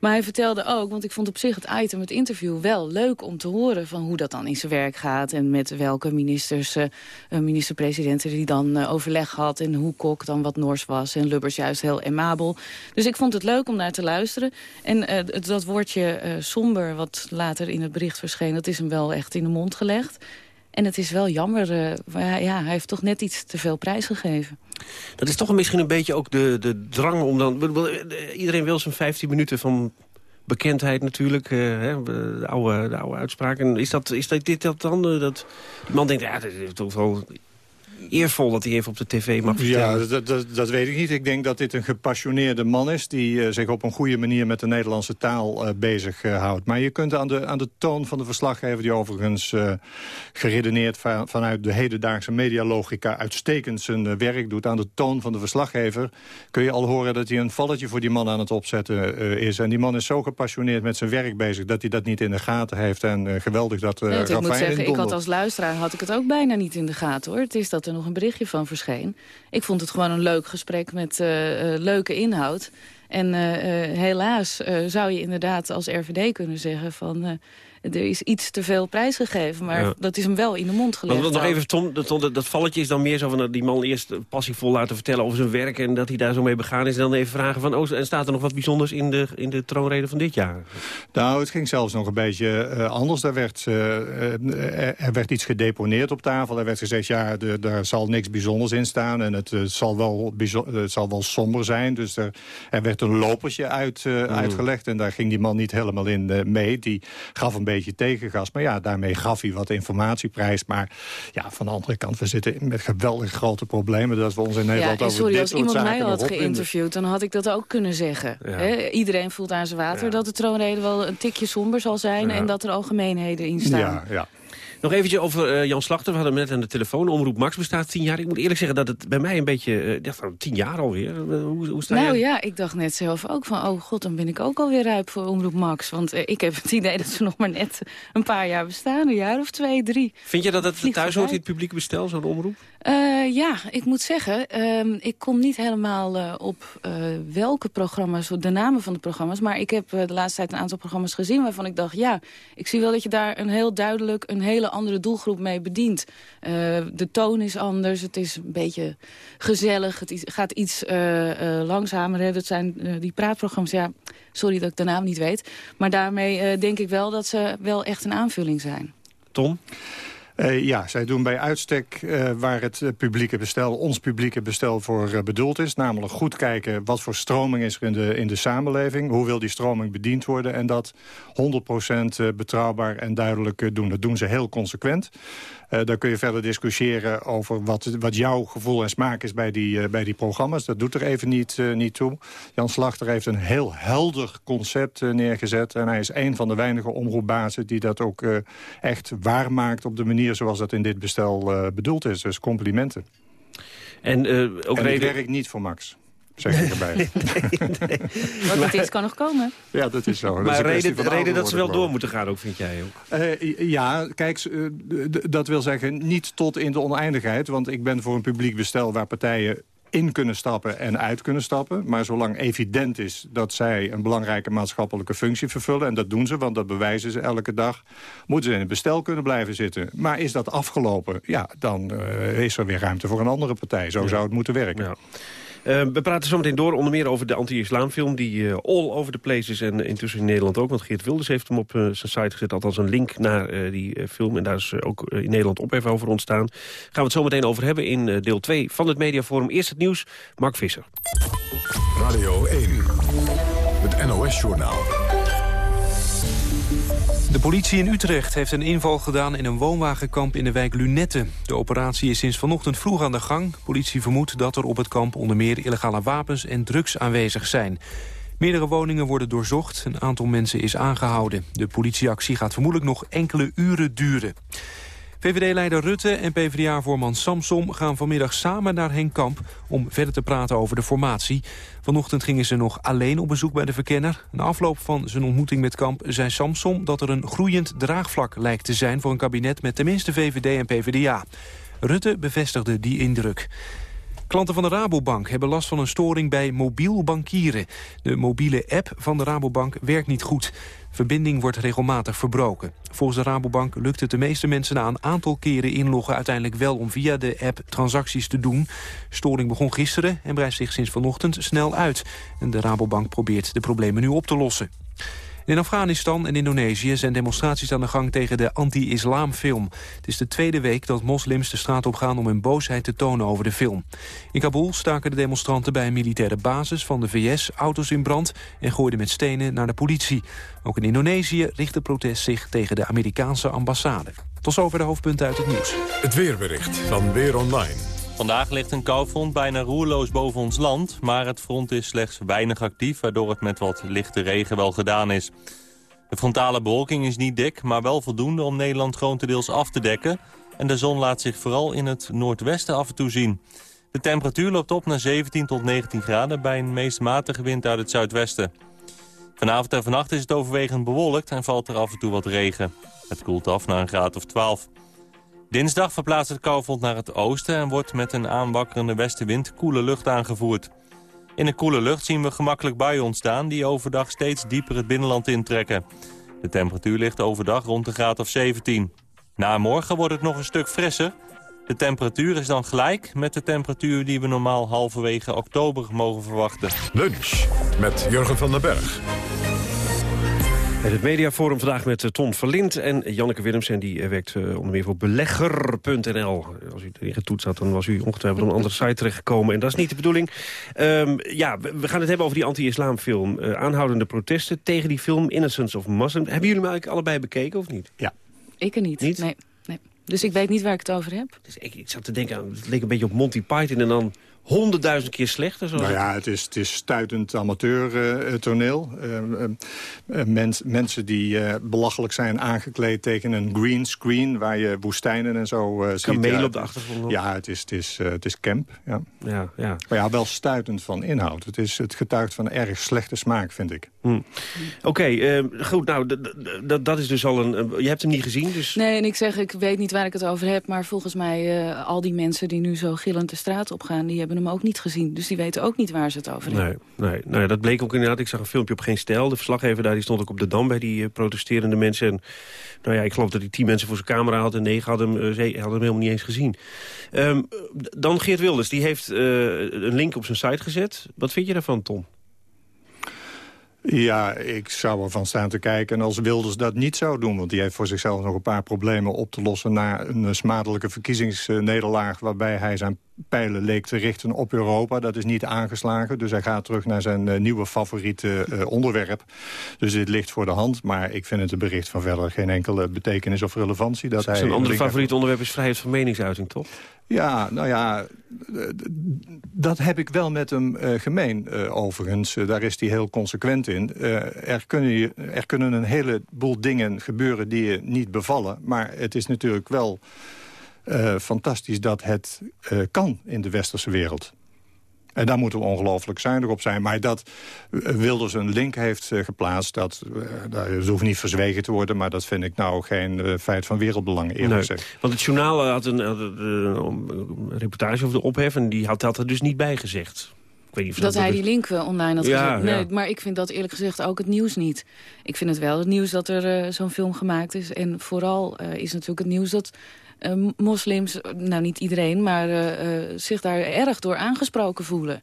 Maar hij vertelde ook, want ik vond op zich het item, het interview... wel leuk om te horen van hoe dat dan in zijn werk gaat... en met welke ministers, uh, minister-presidenten die dan uh, overleg had... en hoe Kok dan wat Noors was en Lubbers juist heel emabel. Dus ik vond het leuk om naar te luisteren. En uh, dat woordje somber, wat later in het bericht verscheen... dat is hem wel echt in de mond gelegd. En het is wel jammer, uh, ja, hij heeft toch net iets te veel prijs gegeven. Dat is toch misschien een beetje ook de, de drang om dan... Iedereen wil zijn 15 minuten van bekendheid natuurlijk, hè, de, oude, de oude uitspraken. Is, dat, is dat dit dat dan? Uh, dat die man denkt, ja, dat is toch wel eervol dat hij even op de tv mag vertellen. Ja, dat, dat, dat weet ik niet. Ik denk dat dit een gepassioneerde man is... die uh, zich op een goede manier met de Nederlandse taal uh, bezig uh, houdt. Maar je kunt aan de, aan de toon van de verslaggever... die overigens geredeneerd van, vanuit de hedendaagse medialogica... uitstekend zijn werk doet. Aan de toon van de verslaggever kun je al horen... dat hij een valletje voor die man aan het opzetten is. En die man is zo gepassioneerd met zijn werk bezig... dat hij dat niet in de gaten heeft. En geweldig dat uh, nee, Ik moet zeggen, ik had als luisteraar had ik het ook bijna niet in de gaten. hoor. Het is dat nog een berichtje van verscheen. Ik vond het gewoon een leuk gesprek met uh, uh, leuke inhoud. En uh, helaas zou je inderdaad als RVD kunnen zeggen van... er is iets te veel prijsgegeven, maar ja. dat is hem wel in de mond gelegd. Maar nog even, Tom, dat, dat valletje is dan meer zo van dat die man eerst passievol laten vertellen over zijn werk... en dat hij daar zo mee begaan is. En dan even vragen van, oh, en staat er nog wat bijzonders in de, in de troonrede van dit jaar? Nou, het ging zelfs nog een beetje uh, anders. Er werd, uh, er werd iets gedeponeerd op tafel. Er werd gezegd, ja, de, daar zal niks bijzonders in staan. En het, zal, wel het zal wel somber zijn. Dus er, er werd een lopertje uit, mm. uitgelegd. En daar ging die man niet helemaal in mee. Die gaf een beetje tegengas. Maar ja, daarmee gaf hij wat informatieprijs. Maar ja, van de andere kant, we zitten met geweldig grote problemen... dat we ons in Nederland ja, over sorry, dit als soort iemand zaken mij had geïnterviewd... dan had ik dat ook kunnen zeggen. Ja. He, iedereen voelt aan zijn water ja. dat de troonrede wel een tikje somber zal zijn... En dat er algemeenheden in staan. Ja, ja. Nog eventjes over uh, Jan Slachter. We hadden hem net aan de telefoon. Omroep Max bestaat tien jaar. Ik moet eerlijk zeggen dat het bij mij een beetje... Uh, dacht, nou, tien jaar alweer. Uh, hoe, hoe sta nou ja, ik dacht net zelf ook van... oh god, dan ben ik ook alweer rijp voor Omroep Max. Want ik heb het idee dat ze nog maar net een paar jaar bestaan. Een jaar of twee, drie. Vind je dat het thuis hoort in het publieke bestel, zo'n omroep? Uh, ja, ik moet zeggen, uh, ik kom niet helemaal uh, op welke programma's, de namen van de programma's. Maar ik heb de laatste tijd een aantal programma's gezien waarvan ik dacht... ja, ik zie wel dat je daar een heel duidelijk een hele andere doelgroep mee bedient. de toon is anders, het is een beetje gezellig, het gaat iets langzamer. Hè. Dat zijn die praatprogramma's, ja, sorry dat ik de naam niet weet. Maar daarmee denk ik wel dat ze wel echt een aanvulling zijn. Tom? Uh, ja, zij doen bij uitstek uh, waar het publieke bestel, ons publieke bestel voor bedoeld is. Namelijk goed kijken wat voor stroming is er in de, in de samenleving. Hoe wil die stroming bediend worden. En dat 100% betrouwbaar en duidelijk doen. Dat doen ze heel consequent. Daar kun je verder discussiëren over wat, wat jouw gevoel en smaak is bij die, bij die programma's. Dat doet er even niet, niet toe. Jan Slachter heeft een heel helder concept neergezet. En hij is een van de weinige omroepbazen die dat ook echt waarmaakt op de manier zoals dat in dit bestel bedoeld is. Dus complimenten. En, ook en reden... ik werk niet voor Max zeg ik erbij. nee, nee. Wat het is, kan nog komen. Ja, dat is zo. Dat maar is reden, reden dat ze wel door moeten gaan ook, vind jij ook? Uh, ja, kijk, uh, dat wil zeggen niet tot in de oneindigheid. Want ik ben voor een publiek bestel waar partijen in kunnen stappen en uit kunnen stappen. Maar zolang evident is dat zij een belangrijke maatschappelijke functie vervullen... en dat doen ze, want dat bewijzen ze elke dag... moeten ze in het bestel kunnen blijven zitten. Maar is dat afgelopen, ja, dan uh, is er weer ruimte voor een andere partij. Zo zou het moeten werken. Ja. Uh, we praten zo meteen door, onder meer over de anti-islamfilm... die uh, all over the place is en intussen in Nederland ook. Want Geert Wilders heeft hem op uh, zijn site gezet, althans een link naar die film. En daar is ook in Nederland ophef over ontstaan. Gaan we het zo meteen over hebben in deel 2 van het Mediaforum. Eerst het nieuws, Mark Visser. Radio 1, het NOS-journaal. De politie in Utrecht heeft een inval gedaan in een woonwagenkamp in de wijk Lunette. De operatie is sinds vanochtend vroeg aan de gang. Politie vermoedt dat er op het kamp onder meer illegale wapens en drugs aanwezig zijn. Meerdere woningen worden doorzocht. Een aantal mensen is aangehouden. De politieactie gaat vermoedelijk nog enkele uren duren. VVD-leider Rutte en PvdA-voorman Samsom gaan vanmiddag samen naar Henk Kamp... om verder te praten over de formatie. Vanochtend gingen ze nog alleen op bezoek bij de verkenner. Na afloop van zijn ontmoeting met Kamp zei Samsom... dat er een groeiend draagvlak lijkt te zijn voor een kabinet... met tenminste VVD en PvdA. Rutte bevestigde die indruk. Klanten van de Rabobank hebben last van een storing bij mobiel bankieren. De mobiele app van de Rabobank werkt niet goed. Verbinding wordt regelmatig verbroken. Volgens de Rabobank lukt het de meeste mensen na een aantal keren inloggen uiteindelijk wel om via de app transacties te doen. Storing begon gisteren en breidt zich sinds vanochtend snel uit. En de Rabobank probeert de problemen nu op te lossen. In Afghanistan en Indonesië zijn demonstraties aan de gang tegen de anti-islamfilm. Het is de tweede week dat moslims de straat op gaan om hun boosheid te tonen over de film. In Kabul staken de demonstranten bij een militaire basis van de VS auto's in brand en gooiden met stenen naar de politie. Ook in Indonesië richt het protest zich tegen de Amerikaanse ambassade. Tot zover de hoofdpunten uit het nieuws. Het weerbericht van Weer Online. Vandaag ligt een koufront bijna roerloos boven ons land... maar het front is slechts weinig actief... waardoor het met wat lichte regen wel gedaan is. De frontale bewolking is niet dik, maar wel voldoende... om Nederland grotendeels af te dekken... en de zon laat zich vooral in het noordwesten af en toe zien. De temperatuur loopt op naar 17 tot 19 graden... bij een meest matige wind uit het zuidwesten. Vanavond en vannacht is het overwegend bewolkt... en valt er af en toe wat regen. Het koelt af naar een graad of 12. Dinsdag verplaatst het koufront naar het oosten... en wordt met een aanwakkerende westenwind koele lucht aangevoerd. In de koele lucht zien we gemakkelijk buien ontstaan... die overdag steeds dieper het binnenland intrekken. De temperatuur ligt overdag rond de graad of 17. Na morgen wordt het nog een stuk frisser. De temperatuur is dan gelijk met de temperatuur die we normaal halverwege oktober mogen verwachten. Lunch met Jurgen van den Berg. Het het Mediaforum vandaag met eh, Ton Verlind en Janneke Willems. En die eh, werkt eh, onder meer voor belegger.nl. Als u erin getoetst had, dan was u ongetwijfeld op een andere site terechtgekomen. En dat is niet de bedoeling. Um, ja, we gaan het hebben over die anti-islamfilm. Uh, aanhoudende protesten tegen die film Innocence of Muslim. Hebben jullie hem eigenlijk allebei bekeken of niet? Ja. Ik er niet. niet? Nee, nee. Dus ik weet niet waar ik het over heb. Dus ik, ik zat te denken, het leek een beetje op Monty Python en dan honderdduizend keer slechter. Zoals nou ja, het is, het is stuitend amateurtoneel. Uh, uh, mens, mensen die uh, belachelijk zijn aangekleed tegen een green screen... waar je woestijnen en zo uh, ziet. Kamelen op de achtergrond. Ja, het is, het is, het is camp. Ja. Ja, ja. Maar ja, wel stuitend van inhoud. Het, is, het getuigt van erg slechte smaak, vind ik. Hm. Oké, goed. Nou, dat is dus al een... je hebt hem niet gezien, dus... Nee, en ik zeg, ik weet niet waar ik het over heb... maar volgens mij, al die mensen die nu zo gillend de straat op gaan... die hebben hem ook niet gezien. Dus die weten ook niet waar ze het over hebben. Nee, nee, nee, dat bleek ook inderdaad. Ik zag een filmpje op Geen Stijl. De verslaggever daar die stond ook op de Dam bij die uh, protesterende mensen. En, nou ja, ik geloof dat hij tien mensen voor zijn camera had... en negen hadden hem, uh, hadden hem helemaal niet eens gezien. Um, dan Geert Wilders, die heeft uh, een link op zijn site gezet. Wat vind je daarvan, Tom? Ja, ik zou ervan staan te kijken. En als Wilders dat niet zou doen... want die heeft voor zichzelf nog een paar problemen op te lossen... na een smadelijke verkiezingsnederlaag... waarbij hij zijn pijlen leek te richten op Europa. Dat is niet aangeslagen, dus hij gaat terug naar zijn uh, nieuwe favoriete uh, onderwerp. Dus dit ligt voor de hand, maar ik vind het een bericht van verder geen enkele betekenis of relevantie. Dat hij zijn andere favoriete onderwerp is vrijheid van meningsuiting, toch? Ja, nou ja, dat heb ik wel met hem uh, gemeen, uh, overigens. Uh, daar is hij heel consequent in. er, kunnen, er kunnen een heleboel dingen gebeuren die je niet bevallen. Maar het is natuurlijk wel uh, fantastisch dat het uh, kan in de westerse wereld. En daar moeten we ongelooflijk zuinig op zijn. Maar dat Wilders een link heeft geplaatst... Dat, dat hoeft niet verzwegen te worden... maar dat vind ik nou geen feit van wereldbelang, eerlijk Nee, gezegd. want het journaal had een, had een, een reportage over de ophef... en die had dat er dus niet bij gezegd. Ik weet niet of Dat hij die link eh, online had Ja, gezet. Nee, ja. maar ik vind dat eerlijk gezegd ook het nieuws niet. Ik vind het wel het nieuws dat er eh, zo'n film gemaakt is. En vooral eh, is natuurlijk het nieuws dat eh, moslims, eh, nou niet iedereen... maar eh, eh, zich daar erg door aangesproken voelen.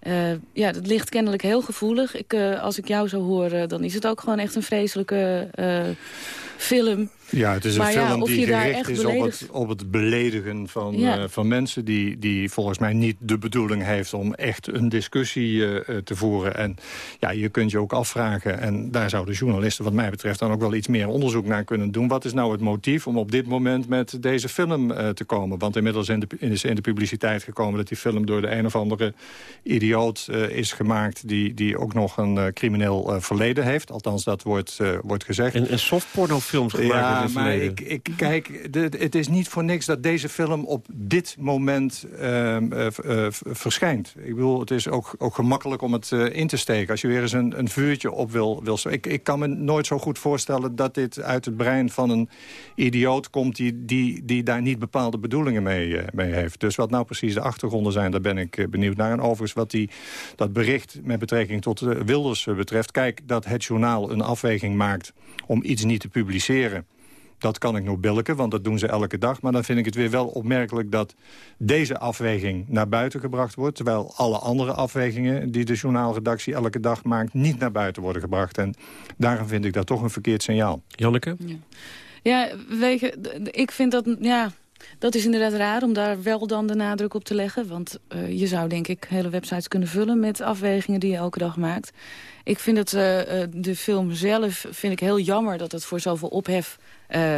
Eh, ja, dat ligt kennelijk heel gevoelig. Ik, eh, als ik jou zo hoor, eh, dan is het ook gewoon echt een vreselijke eh, film. Ja, het is een Maar ja, film die gericht is op het, op het beledigen van, Ja. eh, van mensen... Die, die volgens mij niet de bedoeling heeft om echt een discussie eh, te voeren. En ja, je kunt je ook afvragen, en daar zouden journalisten wat mij betreft... dan ook wel iets meer onderzoek naar kunnen doen. Wat is nou het motief om op dit moment met deze film eh, te komen? Want inmiddels in de, is in de publiciteit gekomen dat die film door de een of andere idioot eh, is gemaakt... Die, die ook nog een eh, crimineel eh, verleden heeft. Althans, dat wordt, eh, wordt gezegd. En, en softpornofilms gemaakt in Ja, maar ik, ik, kijk, de- het is niet voor niks dat deze film op dit moment ehm, eh, eh, verschijnt. Ik bedoel, het is ook, ook gemakkelijk om het eh, in te steken. Als je weer eens een, een vuurtje op wil... wil ik, ik kan me nooit zo goed voorstellen dat dit uit het brein van een idioot komt... die, die, die daar niet bepaalde bedoelingen mee, mee heeft. Dus wat nou precies de achtergronden zijn, daar ben ik benieuwd naar. En overigens wat die, dat bericht met betrekking tot Wilders betreft... kijk, dat het journaal een afweging maakt om iets niet te publiceren... Dat kan ik nog billiken, want dat doen ze elke dag. Maar dan vind ik het weer wel opmerkelijk dat deze afweging naar buiten gebracht wordt... terwijl alle andere afwegingen die de journaalredactie elke dag maakt... niet naar buiten worden gebracht. En daarom vind ik dat toch een verkeerd signaal. Janneke? Ja, weet je, d- d- ik vind dat, ja, dat is inderdaad raar om daar wel dan de nadruk op te leggen. Want eh, je zou denk ik hele websites kunnen vullen met afwegingen die je elke dag maakt. Ik vind het, eh, eh, de film zelf vind ik heel jammer dat het voor zoveel ophef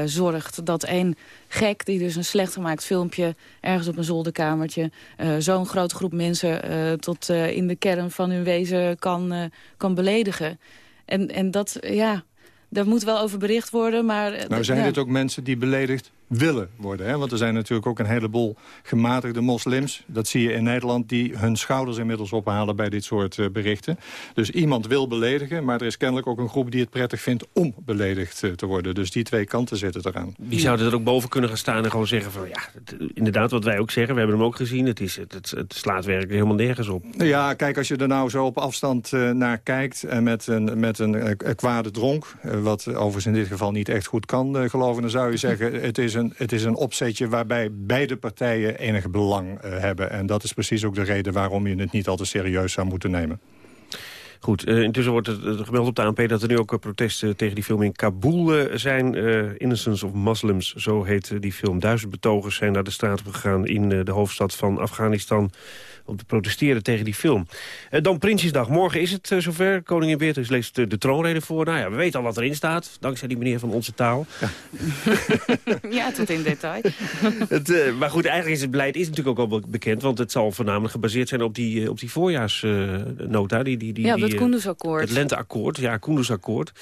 zorgt. Dat één gek die dus een slecht gemaakt filmpje ergens op een zolderkamertje... zo'n grote groep mensen tot in de kern van hun wezen kan, kan beledigen. En, en dat, ja, daar moet wel over bericht worden, maar... Nou zijn ja. dit ook mensen die beledigd willen worden. Hè? Want er zijn natuurlijk ook een heleboel gematigde moslims. Dat zie je in Nederland, die hun schouders inmiddels ophalen bij dit soort eh, berichten. Dus iemand wil beledigen, maar er is kennelijk ook een groep die het prettig vindt om beledigd eh, te worden. Dus die twee kanten zitten eraan. Die zouden er ook boven kunnen gaan staan en gewoon zeggen van... ja, het- inderdaad, wat wij ook zeggen, we hebben hem ook gezien... het, is, het, het, het slaat werkelijk helemaal nergens op. Nou Ja, kijk, als je er nou zo op afstand eh, naar kijkt... en met een, met een kwade dronk, wat overigens in dit geval niet echt goed kan geloven... dan zou je zeggen, het is, een, het is een opzetje waarbij beide partijen enig belang eh, hebben. En dat is precies ook de reden waarom je het niet al te serieus zou moeten nemen. Goed, eh, intussen wordt het eh, gemeld op de ANP dat er nu ook protesten tegen die film in Kabul zijn. Innocence of Muslims, zo heet die film. Duizend betogers zijn naar de straat gegaan in de hoofdstad van Afghanistan... om te protesteren tegen die film. Eh, dan Prinsjesdag. Morgen is het eh, zover. Koningin Beatrix leest eh, de troonrede voor. Nou ja, we weten al wat erin staat, dankzij die meneer van Onze Taal. Ja, tot in detail. Het, maar goed, eigenlijk is het beleid is natuurlijk ook al be- bekend... want het zal voornamelijk gebaseerd zijn op die, op die voorjaarsnota. die, die, die, Ja, dat eh, Koendersakkoord. Het lenteakkoord, ja, Koendersakkoord.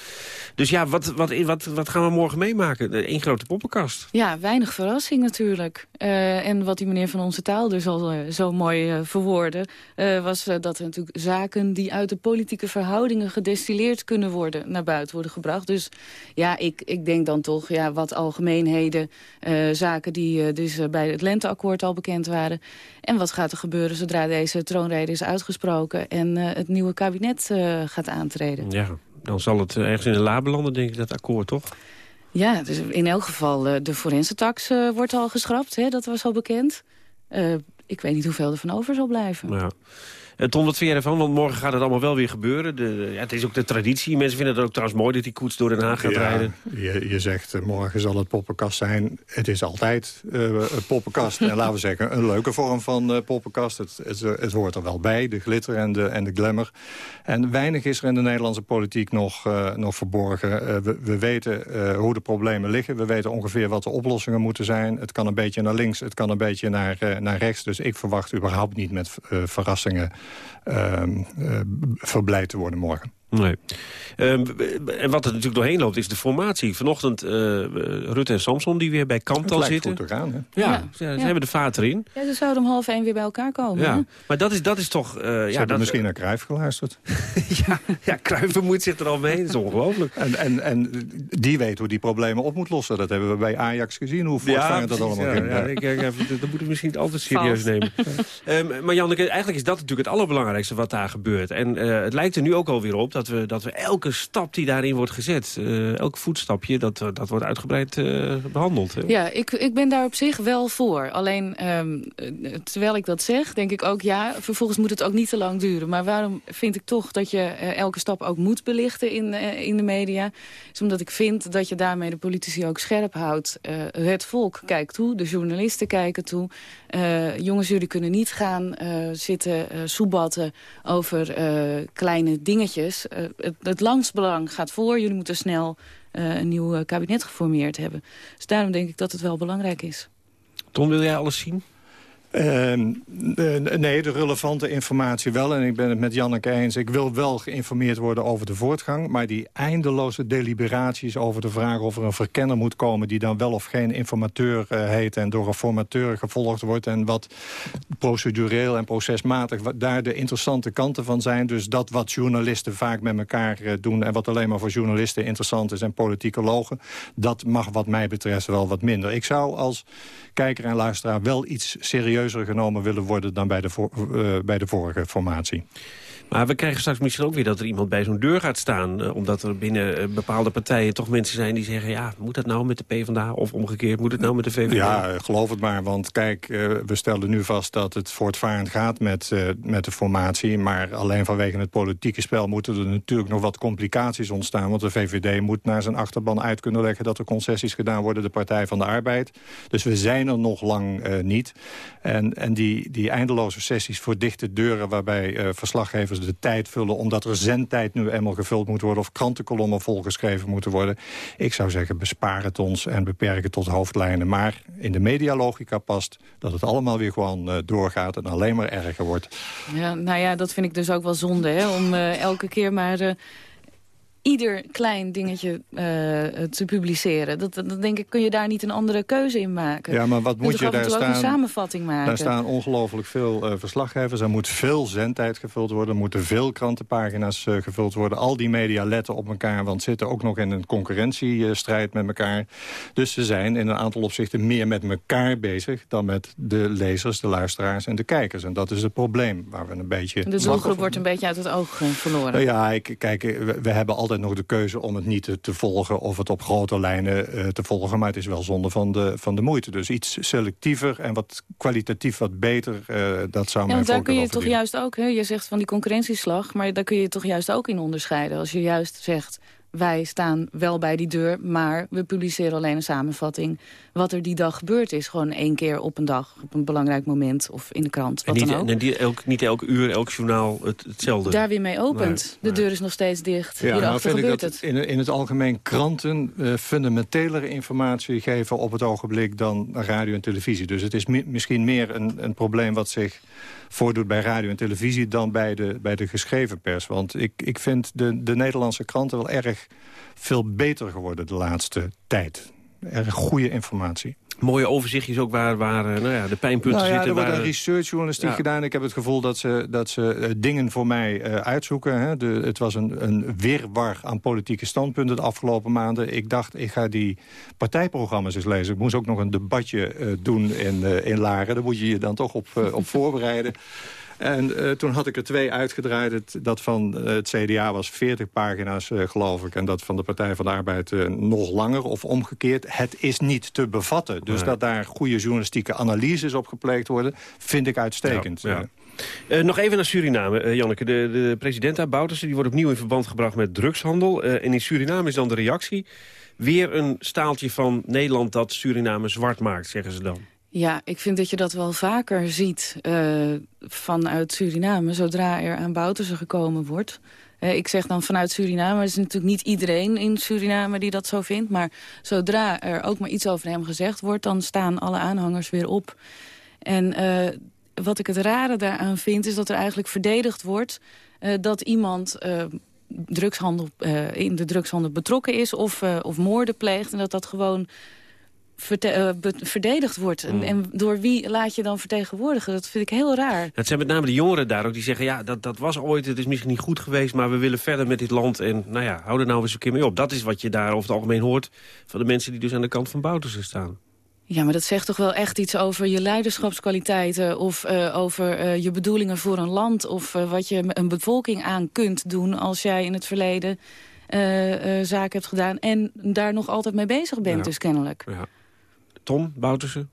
Dus ja, wat, wat, wat, wat gaan we morgen meemaken? Eén grote poppenkast. Ja, weinig verrassing natuurlijk. Eh, en wat die meneer van onze taal dus al zo mooi eh, verwoordde... eh, was eh, dat er natuurlijk zaken die uit de politieke verhoudingen gedestilleerd kunnen worden... naar buiten worden gebracht. Dus ja, ik, ik denk dan toch ja, wat algemeenheden, eh, zaken die dus bij het lenteakkoord al bekend waren. En wat gaat er gebeuren zodra deze troonrede is uitgesproken... en het nieuwe kabinet gaat aantreden. Ja, dan zal het ergens in de la belanden, denk ik, dat akkoord, toch? Ja, dus in elk geval de forensentax eh, wordt al geschrapt. Hè, dat was al bekend. Ik weet niet hoeveel er van over zal blijven. Ja. Tom, wat vind jij ervan? Want morgen gaat het allemaal wel weer gebeuren. De, ja, het is ook de traditie. Mensen vinden het ook trouwens mooi dat die koets door Den Haag gaat Ja, rijden. Je, je zegt eh, morgen zal het poppenkast zijn. Het is altijd een poppenkast. en laten we zeggen, een leuke vorm van eh, poppenkast. Het, het, het hoort er wel bij, de glitter en de, en de glamour. En weinig is er in de Nederlandse politiek nog, nog verborgen. We, we weten hoe de problemen liggen. We weten ongeveer wat de oplossingen moeten zijn. Het kan een beetje naar links, het kan een beetje naar, naar rechts. Dus ik verwacht überhaupt niet met verrassingen verblijd te worden morgen. Nee. Ehm, en wat er natuurlijk doorheen loopt is de formatie. Vanochtend uh, Rutte en Samson die weer bij Kamp zitten. goed te gaan, hè? Ja, Ja. ze Ja. hebben de vaart erin. Ja, ze zouden om half één weer bij elkaar komen. Ja. hè? Maar dat is, dat is toch... eh, Ze ja, hebben dat, misschien naar Cruijff geluisterd. ja, Cruijff bemoeit zich er al mee. Dat is ongelooflijk. En, en, en die weet hoe die problemen op moet lossen. Dat hebben we bij Ajax gezien, hoe voortvarend dat allemaal ja, ging. ja, ik, ik, ik- dat moeten we misschien niet altijd serieus nemen. Ehm, maar Janneke, eigenlijk is dat natuurlijk het allerbelangrijkste wat daar gebeurt. En eh, het lijkt er nu ook alweer op dat we, dat we elke stap die daarin wordt gezet... eh, elk voetstapje, dat, dat wordt uitgebreid eh, behandeld. hè? Ja, ik, ik ben daar op zich wel voor. Alleen, ehm, eh, terwijl ik dat zeg, denk ik ook... ja, vervolgens moet het ook niet te lang duren. Maar waarom vind ik toch dat je eh, elke stap ook moet belichten in, eh, in de media? Is omdat ik vind dat je daarmee de politici ook scherp houdt. Eh, het volk kijkt toe, de journalisten kijken toe. Eh, jongens, jullie kunnen niet gaan eh, zitten eh soebatten over eh, kleine dingetjes. Eh, het, het landsbelang gaat voor. Jullie moeten snel eh, een nieuw eh, kabinet geformeerd hebben. Dus daarom denk ik dat het wel belangrijk is. Ton, wil jij alles zien? Ehm, eh, nee, de relevante informatie wel. En ik ben het met Janneke eens. Ik wil wel geïnformeerd worden over de voortgang. Maar die eindeloze deliberaties over de vraag of er een verkenner moet komen... die dan wel of geen informateur eh, heet en door een formateur gevolgd wordt... en wat procedureel en procesmatig daar de interessante kanten van zijn. Dus dat wat journalisten vaak met elkaar eh, doen... en wat alleen maar voor journalisten interessant is en politicologen... dat mag wat mij betreft wel wat minder. Ik zou als kijker en luisteraar wel iets genomen willen worden... dan bij de, eh, bij de vorige formatie. Maar we krijgen straks misschien ook weer dat er iemand bij zo'n deur gaat staan. eh, omdat er binnen eh, bepaalde partijen toch mensen zijn die zeggen... ja, moet dat nou met de PvdA of omgekeerd? Moet het nou met de VVD? Ja, geloof het maar. Want kijk, eh, we stellen nu vast dat het voortvarend gaat met, met de formatie. Maar alleen vanwege het politieke spel moeten er natuurlijk nog wat complicaties ontstaan. Want de VVD moet naar zijn achterban uit kunnen leggen... dat er concessies gedaan worden, de Partij van de Arbeid. Dus we zijn er nog lang niet. En, en die, die eindeloze sessies voor dichte deuren... waarbij verslaggevers de tijd vullen... omdat er zendtijd nu eenmaal gevuld moet worden... of krantenkolommen volgeschreven moeten worden. Ik zou zeggen, bespaar het ons en beperk het tot hoofdlijnen. Maar in de medialogica past dat het allemaal weer gewoon eh, doorgaat... en alleen maar erger wordt. Ja, nou ja, dat vind ik dus ook wel zonde, hè, om eh, elke keer maar... eh, ieder klein dingetje eh, te publiceren. Dat, dat, dat denk ik, kun je daar niet een andere keuze in maken. Ja, maar wat moet je daar ook een staan? samenvatting maken. Daar staan ongelooflijk veel eh, verslaggevers. Er moet veel zendtijd gevuld worden. Er moeten veel krantenpagina's eh, gevuld worden. Al die media letten op elkaar, want zitten ook nog in een concurrentiestrijd met elkaar. Dus ze zijn in een aantal opzichten meer met elkaar bezig... dan met de lezers, de luisteraars en de kijkers. En dat is het probleem waar we een beetje... De doelgroep wordt een beetje uit het oog verloren. Nou ja, ik, kijk, we, we hebben altijd nog de keuze om het niet te, te volgen... of het op grote lijnen eh, te volgen. Maar het is wel zonde van de, van de moeite. Dus iets selectiever en wat kwalitatief wat beter, eh, dat zou Ja, mijn daar kun je toch juist ook, hè, je zegt van die concurrentieslag... maar daar kun je toch juist ook in onderscheiden. Als je juist zegt, wij staan wel bij die deur... maar we publiceren alleen een samenvatting wat er die dag gebeurd is. Gewoon één keer op een dag, op een belangrijk moment of in de krant, En wat niet, dan ook. en niet, elk, niet elk uur, elk journaal het, hetzelfde. Daar weer mee opent. Nee, de deur is nog steeds dicht. Ja, nou Hierachter vind ik gebeurt dat het. in, in het algemeen kranten eh, fundamentelere informatie geven op het ogenblik dan radio en televisie. Dus het is mi- misschien meer een, een probleem wat zich voordoet bij radio en televisie dan bij de, bij de geschreven pers. Want ik, ik vind de, de Nederlandse kranten wel erg veel beter geworden de laatste tijd. Erg goede informatie. Mooie overzichtjes ook waar, waar eh, nou ja, de pijnpunten Nou ja, zitten. er wordt waar, een researchjournalistiek Ja. gedaan. Ik heb het gevoel dat ze, dat ze eh, dingen voor mij eh, uitzoeken. Hè. De, het was een, een wirwar aan politieke standpunten de afgelopen maanden. Ik dacht, ik ga die partijprogramma's eens lezen. Ik moest ook nog een debatje doen in, in Laren. Daar moet je je dan toch op, op voorbereiden. En eh, toen had ik er twee uitgedraaid. Het, dat van eh, het CDA was 40 pagina's, eh, geloof ik. En dat van de Partij van de Arbeid nog langer of omgekeerd. Het is niet te bevatten. Dus Nee. dat daar goede journalistieke analyses op gepleegd worden... vind ik uitstekend. Ja, ja. Nog even naar Suriname, Janneke. De, de president daar, die wordt opnieuw in verband gebracht met drugshandel. En in Suriname is dan de reactie... weer een staaltje van Nederland dat Suriname zwart maakt, zeggen ze dan. Ja, ik vind dat je dat wel vaker ziet eh, vanuit Suriname... zodra er aan Bouterse gekomen wordt. Eh, ik zeg dan vanuit Suriname, is natuurlijk niet iedereen in Suriname die dat zo vindt. Maar zodra er ook maar iets over hem gezegd wordt... dan staan alle aanhangers weer op. En eh, wat ik het rare daaraan vind, is dat er eigenlijk verdedigd wordt... dat iemand... drugshandel, in de drugshandel betrokken is of, of moorden pleegt. En dat dat gewoon verte- eh, verdedigd wordt. En, Mm. en door wie laat je dan vertegenwoordigen? Dat vind ik heel raar. Het zijn met name de jongeren daar ook die zeggen... ja, dat, dat was ooit, het is misschien niet goed geweest... maar we willen verder met dit land en nou ja, hou er nou eens een keer mee op. Dat is wat je daar over het algemeen hoort... van de mensen die dus aan de kant van Boutersen staan. Ja, maar dat zegt toch wel echt iets over je leiderschapskwaliteiten... of eh, over eh, je bedoelingen voor een land... of wat je een bevolking aan kunt doen als jij in het verleden... zaken hebt gedaan en daar nog altijd mee bezig bent, Ja. dus kennelijk. Ja. Tom, Boutersen?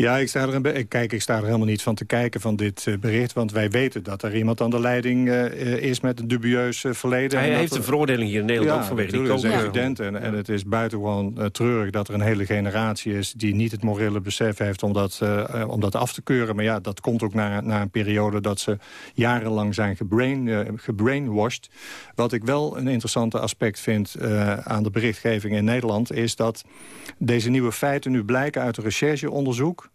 Ja, ik sta er een kijk, ik sta er helemaal niet van te kijken van dit eh, bericht. Want wij weten dat er iemand aan de leiding eh, eh, is met een dubieus verleden. Hij En heeft een veroordeling hier in Nederland ja, ook vanwege die is koken. evident. En, en het is buitengewoon treurig dat er een hele generatie is... die niet het morele besef heeft om dat, om dat af te keuren. Maar ja, dat komt ook na, na een periode dat ze jarenlang zijn gebrain, gebrainwashed. Wat ik wel een interessante aspect vind aan de berichtgeving in Nederland... is dat deze nieuwe feiten nu blijken uit een rechercheonderzoek...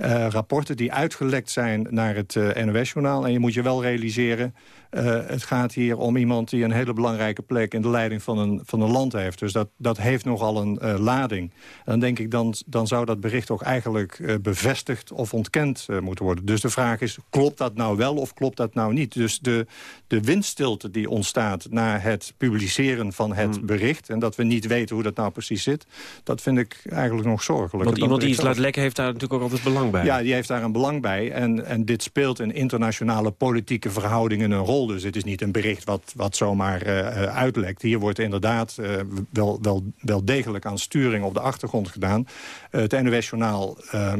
Uh, rapporten die uitgelekt zijn naar het uh, NOS-journaal. En je moet je wel realiseren, uh, het gaat hier om iemand... die een hele belangrijke plek in de leiding van een, van een land heeft. Dus dat, dat heeft nogal een lading. En dan denk ik, dan, dan zou dat bericht ook eigenlijk bevestigd of ontkend moeten worden. Dus de vraag is, klopt dat nou wel of klopt dat nou niet? Dus de, de windstilte die ontstaat na het publiceren van het hmm. bericht... en dat we niet weten hoe dat nou precies zit... dat vind ik eigenlijk nog zorgelijk. Want iemand die iets laat lekken heeft daar natuurlijk ook altijd belang bij. Ja, die heeft daar een belang bij. En, en dit speelt in internationale politieke verhoudingen een rol. Dus het is niet een bericht wat, wat zomaar uh, uitlekt. Hier wordt inderdaad uh, wel, wel, wel degelijk aan sturing op de achtergrond gedaan. het NOS-journaal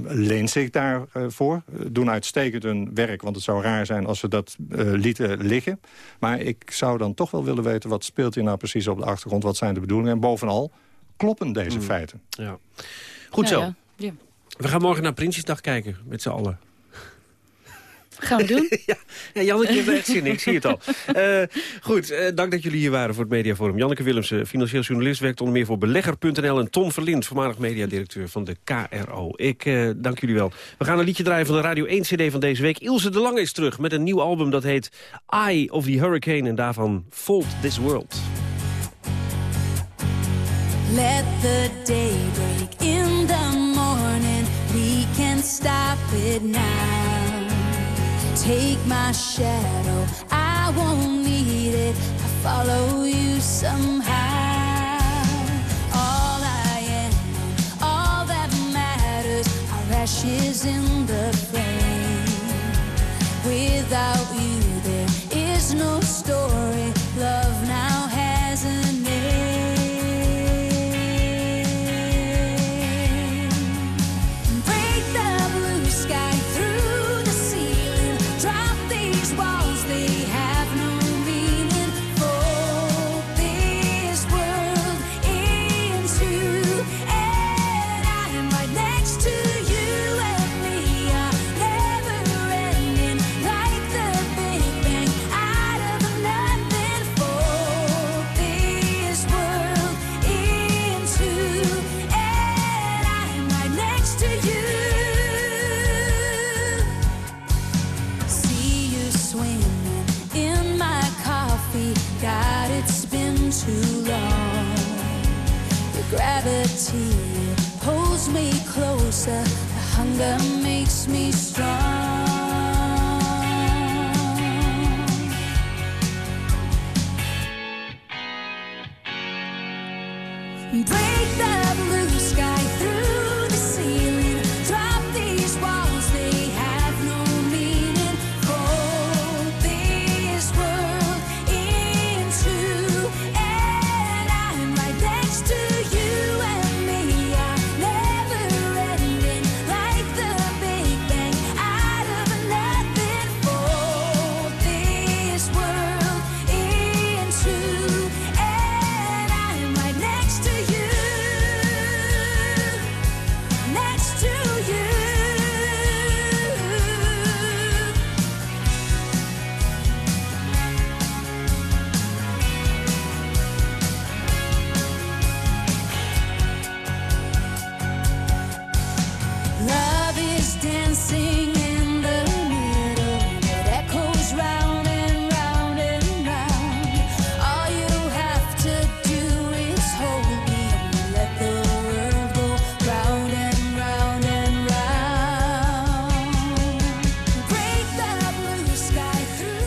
leent zich daarvoor. doen uitstekend hun werk, want het zou raar zijn als ze dat lieten liggen. Maar ik zou dan toch wel willen weten... wat speelt hier nou precies op de achtergrond? Wat zijn de bedoelingen? En bovenal, kloppen deze mm. feiten? Ja. Goed ja, zo. Ja. Ja. We gaan morgen naar Prinsjesdag kijken, met z'n allen. Gaan we doen? ja, ja, Janneke heeft echt zin in, ik zie het al. Uh, goed, uh, dank dat jullie hier waren voor het Mediaforum. Janneke Willemsen, financieel journalist, werkt onder meer voor Belegger.nl... en Ton Verlind, voormalig mediadirecteur van de KRO. Ik uh, dank jullie wel. We gaan een liedje draaien van de Radio 1 CD van deze week. Ilse de Lange is terug met een nieuw album dat heet Eye of the Hurricane... en daarvan Fold This World. Let the day break in stop it now. Take my shadow, I won't need it. I follow you somehow. All I am, all that matters are ashes in the flame. Without you, there is no story.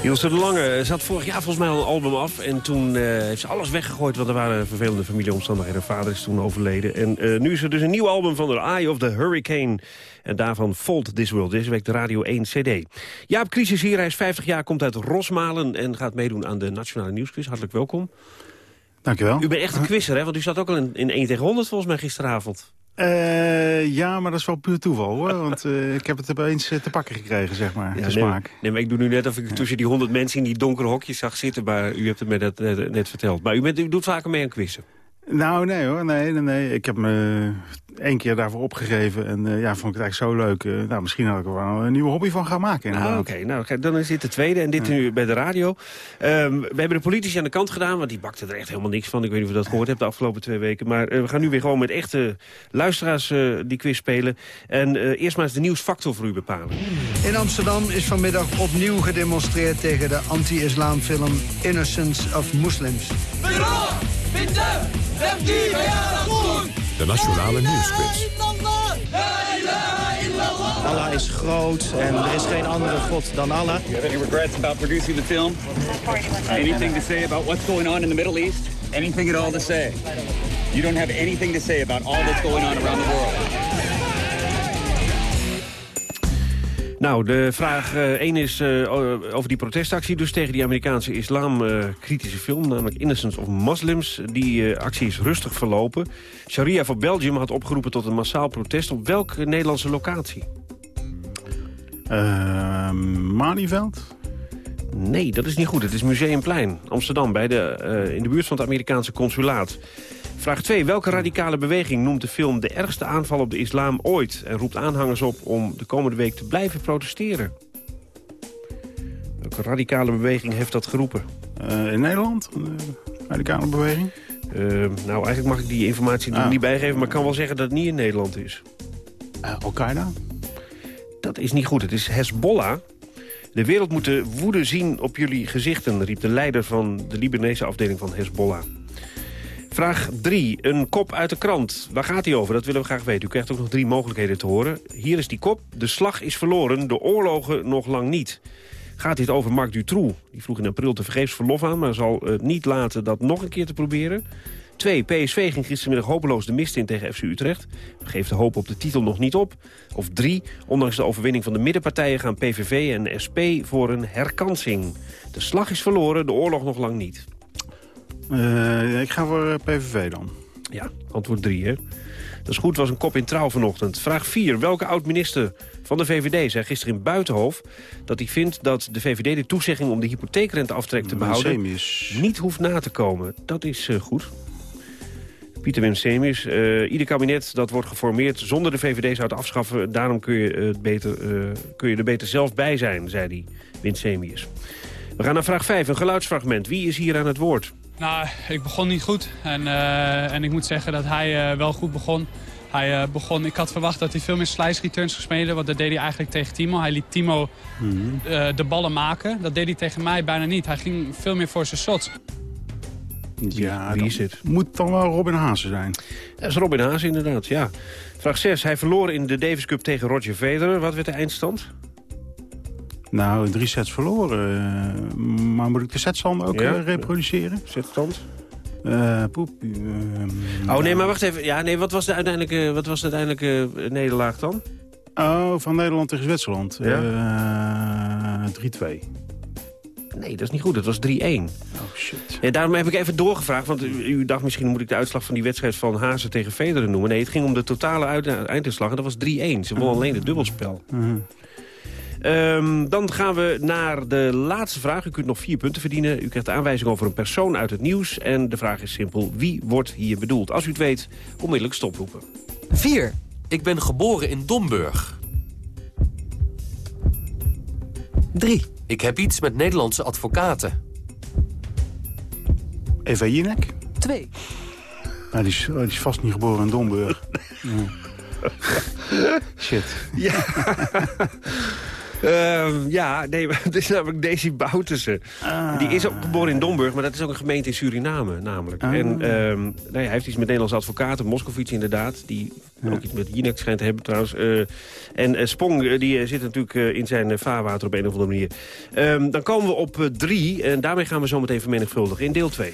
Ilse de Lange zat vorig jaar volgens mij al een album af. En toen eh, heeft ze alles weggegooid, want er waren vervelende familieomstandigheden. Haar vader is toen overleden. En eh, nu is er dus een nieuw album van The Eye of the Hurricane. En daarvan Fold This World. Deze week de Radio 1 CD. Jaap Crisis hier, hij is 50 jaar, komt uit Rosmalen... en gaat meedoen aan de Nationale Nieuwsquiz. Hartelijk welkom. Dankjewel. U bent echt een quizzer, hè? Want u zat ook al in, in 1 tegen 100 volgens mij gisteravond. Eh, ja, maar dat is wel puur toeval, hoor. Want eh, ik heb het opeens eh, te pakken gekregen, zeg maar, de smaak. nee, maar ik doe nu net of ik tussen die 100 mensen in die donkere hokjes zag zitten. Maar u hebt het me net verteld. Maar u, bent, u doet vaker mee aan quizzen. Nou, nee hoor, nee, nee, nee. Ik heb me één keer daarvoor opgegeven en eh, ja, vond ik het eigenlijk zo leuk. Eh, nou, misschien had ik er wel een nieuwe hobby van gaan maken, Ah. Oké, nou, kijk, dan is dit de tweede en dit nu bij de radio. Ehm, we hebben de politici aan de kant gedaan, want die bakten er echt helemaal niks van. Ik weet niet of je dat gehoord hebt de afgelopen twee weken. Maar eh, we gaan nu weer gewoon met echte luisteraars eh, die quiz spelen. En eh, eerst maar eens de nieuwsfactor voor u bepalen. In Amsterdam is vanmiddag opnieuw gedemonstreerd tegen de anti-islamfilm Innocence of Muslims. De Nationale Nieuwsquiz. Allah is groot en er is geen andere God dan Allah. You have any regrets about producing the film? Anything to say about what's going on in the Middle East? Anything at all to say? You don't have anything to say about all that's going on around the world. Nou, de vraag 1 is eh, over die protestactie dus tegen die Amerikaanse islamkritische film, namelijk Innocence of Muslims. Die eh, actie is rustig verlopen. Sharia voor Belgium had opgeroepen tot een massaal protest. Op welke Nederlandse locatie? Eh, Malieveld? Nee, dat is niet goed. Het is Museumplein, Amsterdam, bij de, eh, in de buurt van het Amerikaanse consulaat. Vraag 2. Welke radicale beweging noemt de film de ergste aanval op de islam ooit... en roept aanhangers op om de komende week te blijven protesteren? Welke radicale beweging heeft dat geroepen? Eh, in Nederland? Een radicale beweging? Eh, nou, eigenlijk mag ik die informatie Ah. niet bijgeven... maar ik kan wel zeggen dat het niet in Nederland is. Al-Qaeda? Dat is niet goed. Het is Hezbollah. De wereld moet de woede zien op jullie gezichten... riep de leider van de Libanese afdeling van Hezbollah. Vraag 3. Een kop uit de krant. Waar gaat die over? Dat willen we graag weten. U krijgt ook nog drie mogelijkheden te horen. Hier is die kop. De slag is verloren, de oorlogen nog lang niet. Gaat dit over Marc Dutroux? Die vroeg in april te vergeefs verlof aan... maar zal het niet laten dat nog een keer te proberen. 2. PSV ging gistermiddag hopeloos de mist in tegen FC Utrecht. Geeft de hoop op de titel nog niet op. Of 3. Ondanks de overwinning van de middenpartijen gaan PVV en SP voor een herkansing. De slag is verloren, de oorlog nog lang niet. Eh, ik ga voor eh, PVV dan. Ja, antwoord 3, hè? Dat is goed, was een kop in trouw vanochtend. Vraag 4. Welke oud-minister van de VVD zei gisteren in Buitenhof... dat hij vindt dat de VVD de toezegging om de hypotheekrenteaftrek te behouden... Winsemius. niet hoeft na te komen. Dat is eh, goed. Pieter Winsemius. ieder kabinet dat wordt geformeerd zonder de VVD zou het afschaffen. Daarom kun je, het beter, kun je er beter zelf bij zijn, zei hij, Winsemius. We gaan naar vraag 5, een geluidsfragment. Wie is hier aan het woord? Nou, ik begon niet goed. En, eh, en ik moet zeggen dat hij eh, wel goed begon. Hij eh, begon, ik had verwacht dat hij veel meer slice returns zou spelen. Want dat deed hij eigenlijk tegen Timo. Hij liet Timo eh, de ballen maken. Dat deed hij tegen mij bijna niet. Hij ging veel meer voor zijn shots. Ja, Wie is het? Moet dan wel Robin Haase zijn. Dat is Robin Haas inderdaad, ja. Vraag 6. Hij verloor in de Davis Cup tegen Roger Federer. Wat werd de eindstand? Nou, drie sets verloren. eh, maar moet ik de setstand ook Ja. eh, reproduceren? Setstand? Eh poep. Oh nee, maar wacht even. Ja, nee, wat was de uiteindelijke, wat was de uiteindelijke eh, nederlaag dan? Oh, van Nederland tegen Zwitserland. Ja. Eh, 3-2. Nee, dat is niet goed. Dat was 3-1. Oh, shit. Ja, daarom heb ik even doorgevraagd. Want u, u dacht misschien moet ik de uitslag van die wedstrijd van Hazen tegen Federer noemen. Nee, het ging om de totale uit, einduitslag. En dat was 3-1. Ze won alleen het dubbelspel. Mhm. Ehm, dan gaan we naar de laatste vraag. U kunt nog vier punten verdienen. U krijgt de aanwijzing over een persoon uit het nieuws. En de vraag is simpel. Wie wordt hier bedoeld? Als u het weet, onmiddellijk stoproepen. 4. Ik ben geboren in Domburg. 3. Ik heb iets met Nederlandse advocaten. Eva Jinek? 2. Nou, die, is, oh, die is vast niet geboren in Domburg. Ja. Shit. Ja. Ehm, ja, nee, het is namelijk Daisy Boutersen. Die is ook geboren in Domburg, maar dat is ook een gemeente in Suriname namelijk. Ah. En nou ja, hij heeft iets met Nederlandse advocaten, Moskovits inderdaad... die ook iets met Jinek schijnt te hebben trouwens. Eh, en eh, Spong, eh, die zit natuurlijk in zijn vaarwater op een of andere manier. Ehm, dan komen we op drie en daarmee gaan we zo meteen vermenigvuldigen in deel 2.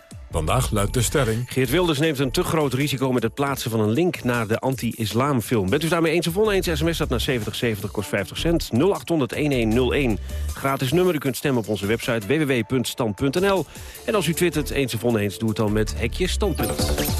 Vandaag luidt de stelling... Geert Wilders neemt een te groot risico met het plaatsen van een link naar de anti-islamfilm. Bent u daarmee eens of oneens? SMS dat naar 7070 kost 50 cent. 0800-1101. Gratis nummer. U kunt stemmen op onze website www.stand.nl. En als u twittert eens of oneens, doe het dan met hekje standpunt.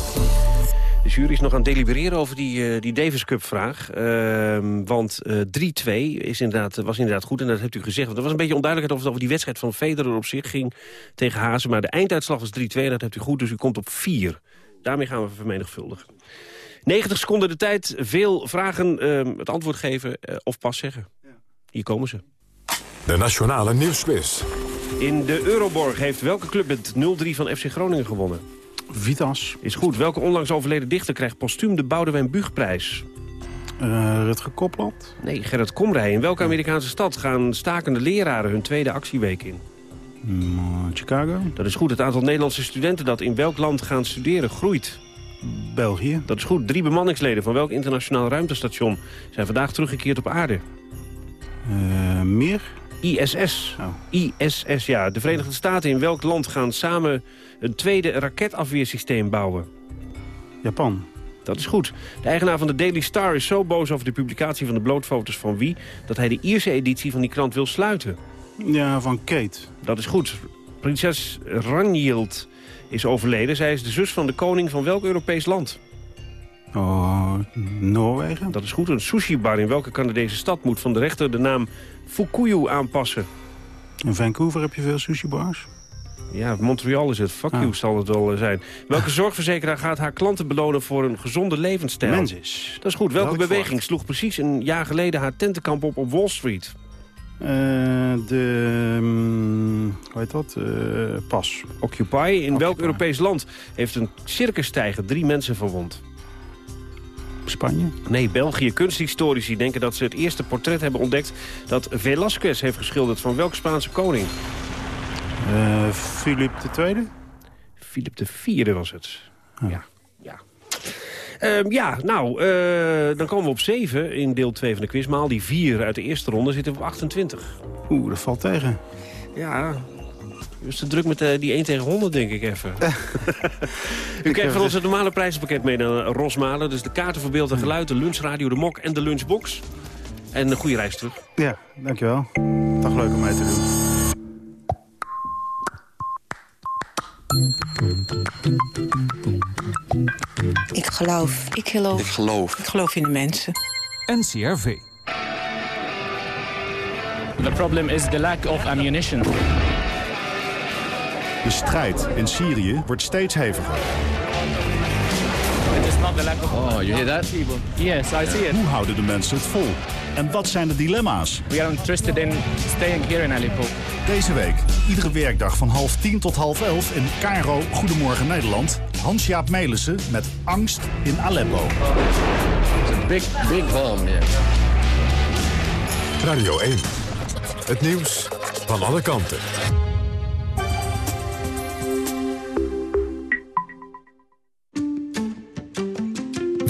Jury is nog aan het delibereren over die, eh, die Davis Cup vraag. Ehm, want eh 3-2 is inderdaad, was inderdaad goed en dat hebt u gezegd. Want er was een beetje onduidelijkheid of het over die wedstrijd van Federer op zich ging tegen Hazen. Maar de einduitslag was 3-2 en dat hebt u goed, dus u komt op 4. Daarmee gaan we vermenigvuldigen. 90 seconden de tijd, veel vragen, ehm, het antwoord geven eh, of pas zeggen. Hier komen ze. De Nationale Nieuwsquiz. In de Euroborg heeft welke club met 0-3 van FC Groningen gewonnen? Vitas. Is goed. Welke onlangs overleden dichter krijgt postuum de Boudewijn Buugprijs? Uh, Rutger Kopland. Nee, Gerrit Komrij. In welke Amerikaanse stad gaan stakende leraren hun tweede actieweek in? Mm, Chicago. Dat is goed. Het aantal Nederlandse studenten dat in welk land gaan studeren groeit. België. Dat is goed. Drie bemanningsleden van welk internationaal ruimtestation zijn vandaag teruggekeerd op aarde? Uh, meer? ISS. Oh. ISS, ja. De Verenigde Staten in welk land gaan samen een tweede raketafweersysteem bouwen? Japan. Dat is goed. De eigenaar van de Daily Star is zo boos over de publicatie van de blootfoto's van wie... dat hij de Ierse editie van die krant wil sluiten. Ja, van Kate. Dat is goed. Prinses Ranjild is overleden. Zij is de zus van de koning van welk Europees land? Oh, Noorwegen. Dat is goed. Een sushi-bar in welke Canadese stad moet van de rechter de naam Fukuyu aanpassen? In Vancouver heb je veel sushi-bars? Ja, Montreal is het. Fuck Ah. you zal het wel eh, zijn. Welke zorgverzekeraar gaat haar klanten belonen voor een gezonde levensstijl? Mensis. Dat is goed. Welke Welk beweging sloeg precies een jaar geleden haar tentenkamp op op Wall Street? Eh, de... mm, hoe heet dat? Eh, pas. Occupy. In welk Europees land heeft een circustijger drie mensen verwond? Spanje. Nee, België. Kunsthistorici denken dat ze het eerste portret hebben ontdekt... dat Velázquez heeft geschilderd van welk Spaanse koning? Uh, Philip II? Philip IV was het. Ja. Ja. Ehm, ja, nou, eh, dan komen we op 7 in deel 2 van de quiz. Maal die 4 uit de eerste ronde zitten we op 28. Oeh, dat valt tegen. Ja, dus te druk met eh, die 1 tegen 100, denk ik even. U krijgt van ons het normale prijzenpakket mee naar Rosmalen. Dus de kaarten voor beeld en geluid, de lunchradio, de mok en de lunchbox. En een goede reis terug. Ja, dankjewel. Toch leuk om mee te doen. Ik geloof. Ik geloof. Ik geloof. Ik geloof in de mensen. NCRV. The problem is the lack of ammunition. De strijd in Syrië wordt steeds heviger. It is not the lack of Oh, you hear that? Yes, I see it. Hoe houden de mensen het vol? En wat zijn de dilemma's? We are interested in staying here in Aleppo. Deze week, iedere werkdag van half tien tot half elf in Caro Goedemorgen Nederland. Hans-Jaap Melissen met Angst in Aleppo. It's a big, big bomb here. Radio 1. Het nieuws van alle kanten.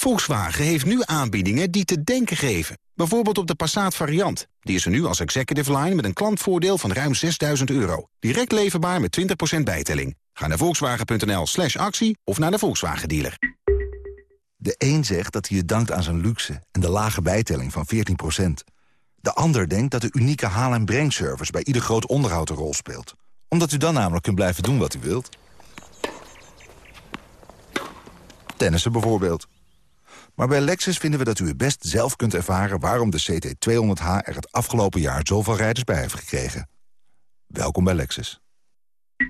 Volkswagen heeft nu aanbiedingen die te denken geven. Bijvoorbeeld op de Passat variant. Die is er nu als executive line met een klantvoordeel van ruim 6000 euro. Direct leverbaar met 20% bijtelling. Ga naar volkswagen.nl slash actie of naar de Volkswagen dealer. De een zegt dat hij het dankt aan zijn luxe en de lage bijtelling van 14%. De ander denkt dat de unieke haal- en brengservice bij ieder groot onderhoud een rol speelt. Omdat u dan namelijk kunt blijven doen wat u wilt. Tennissen bijvoorbeeld. Maar bij Lexus vinden we dat u het best zelf kunt ervaren... waarom de CT200H er het afgelopen jaar zoveel rijders bij heeft gekregen. Welkom bij Lexus. Uh,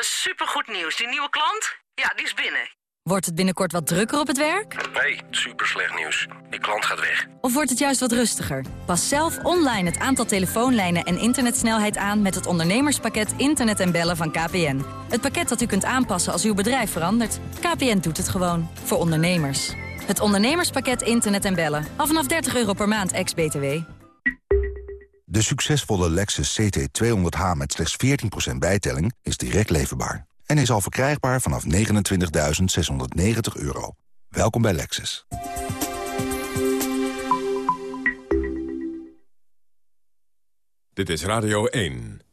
supergoed nieuws. Die nieuwe klant? Ja, die is binnen. Wordt het binnenkort wat drukker op het werk? Nee, super slecht nieuws. Die klant gaat weg. Of wordt het juist wat rustiger? Pas zelf online het aantal telefoonlijnen en internetsnelheid aan... met het ondernemerspakket Internet en Bellen van KPN. Het pakket dat u kunt aanpassen als uw bedrijf verandert. KPN doet het gewoon. Voor ondernemers. Het ondernemerspakket Internet en Bellen. Al vanaf 30 euro per maand ex-BTW. De succesvolle Lexus CT200H met slechts 14% bijtelling is direct leverbaar. En is al verkrijgbaar vanaf 29.690 euro. Welkom bij Lexus. Dit is Radio 1.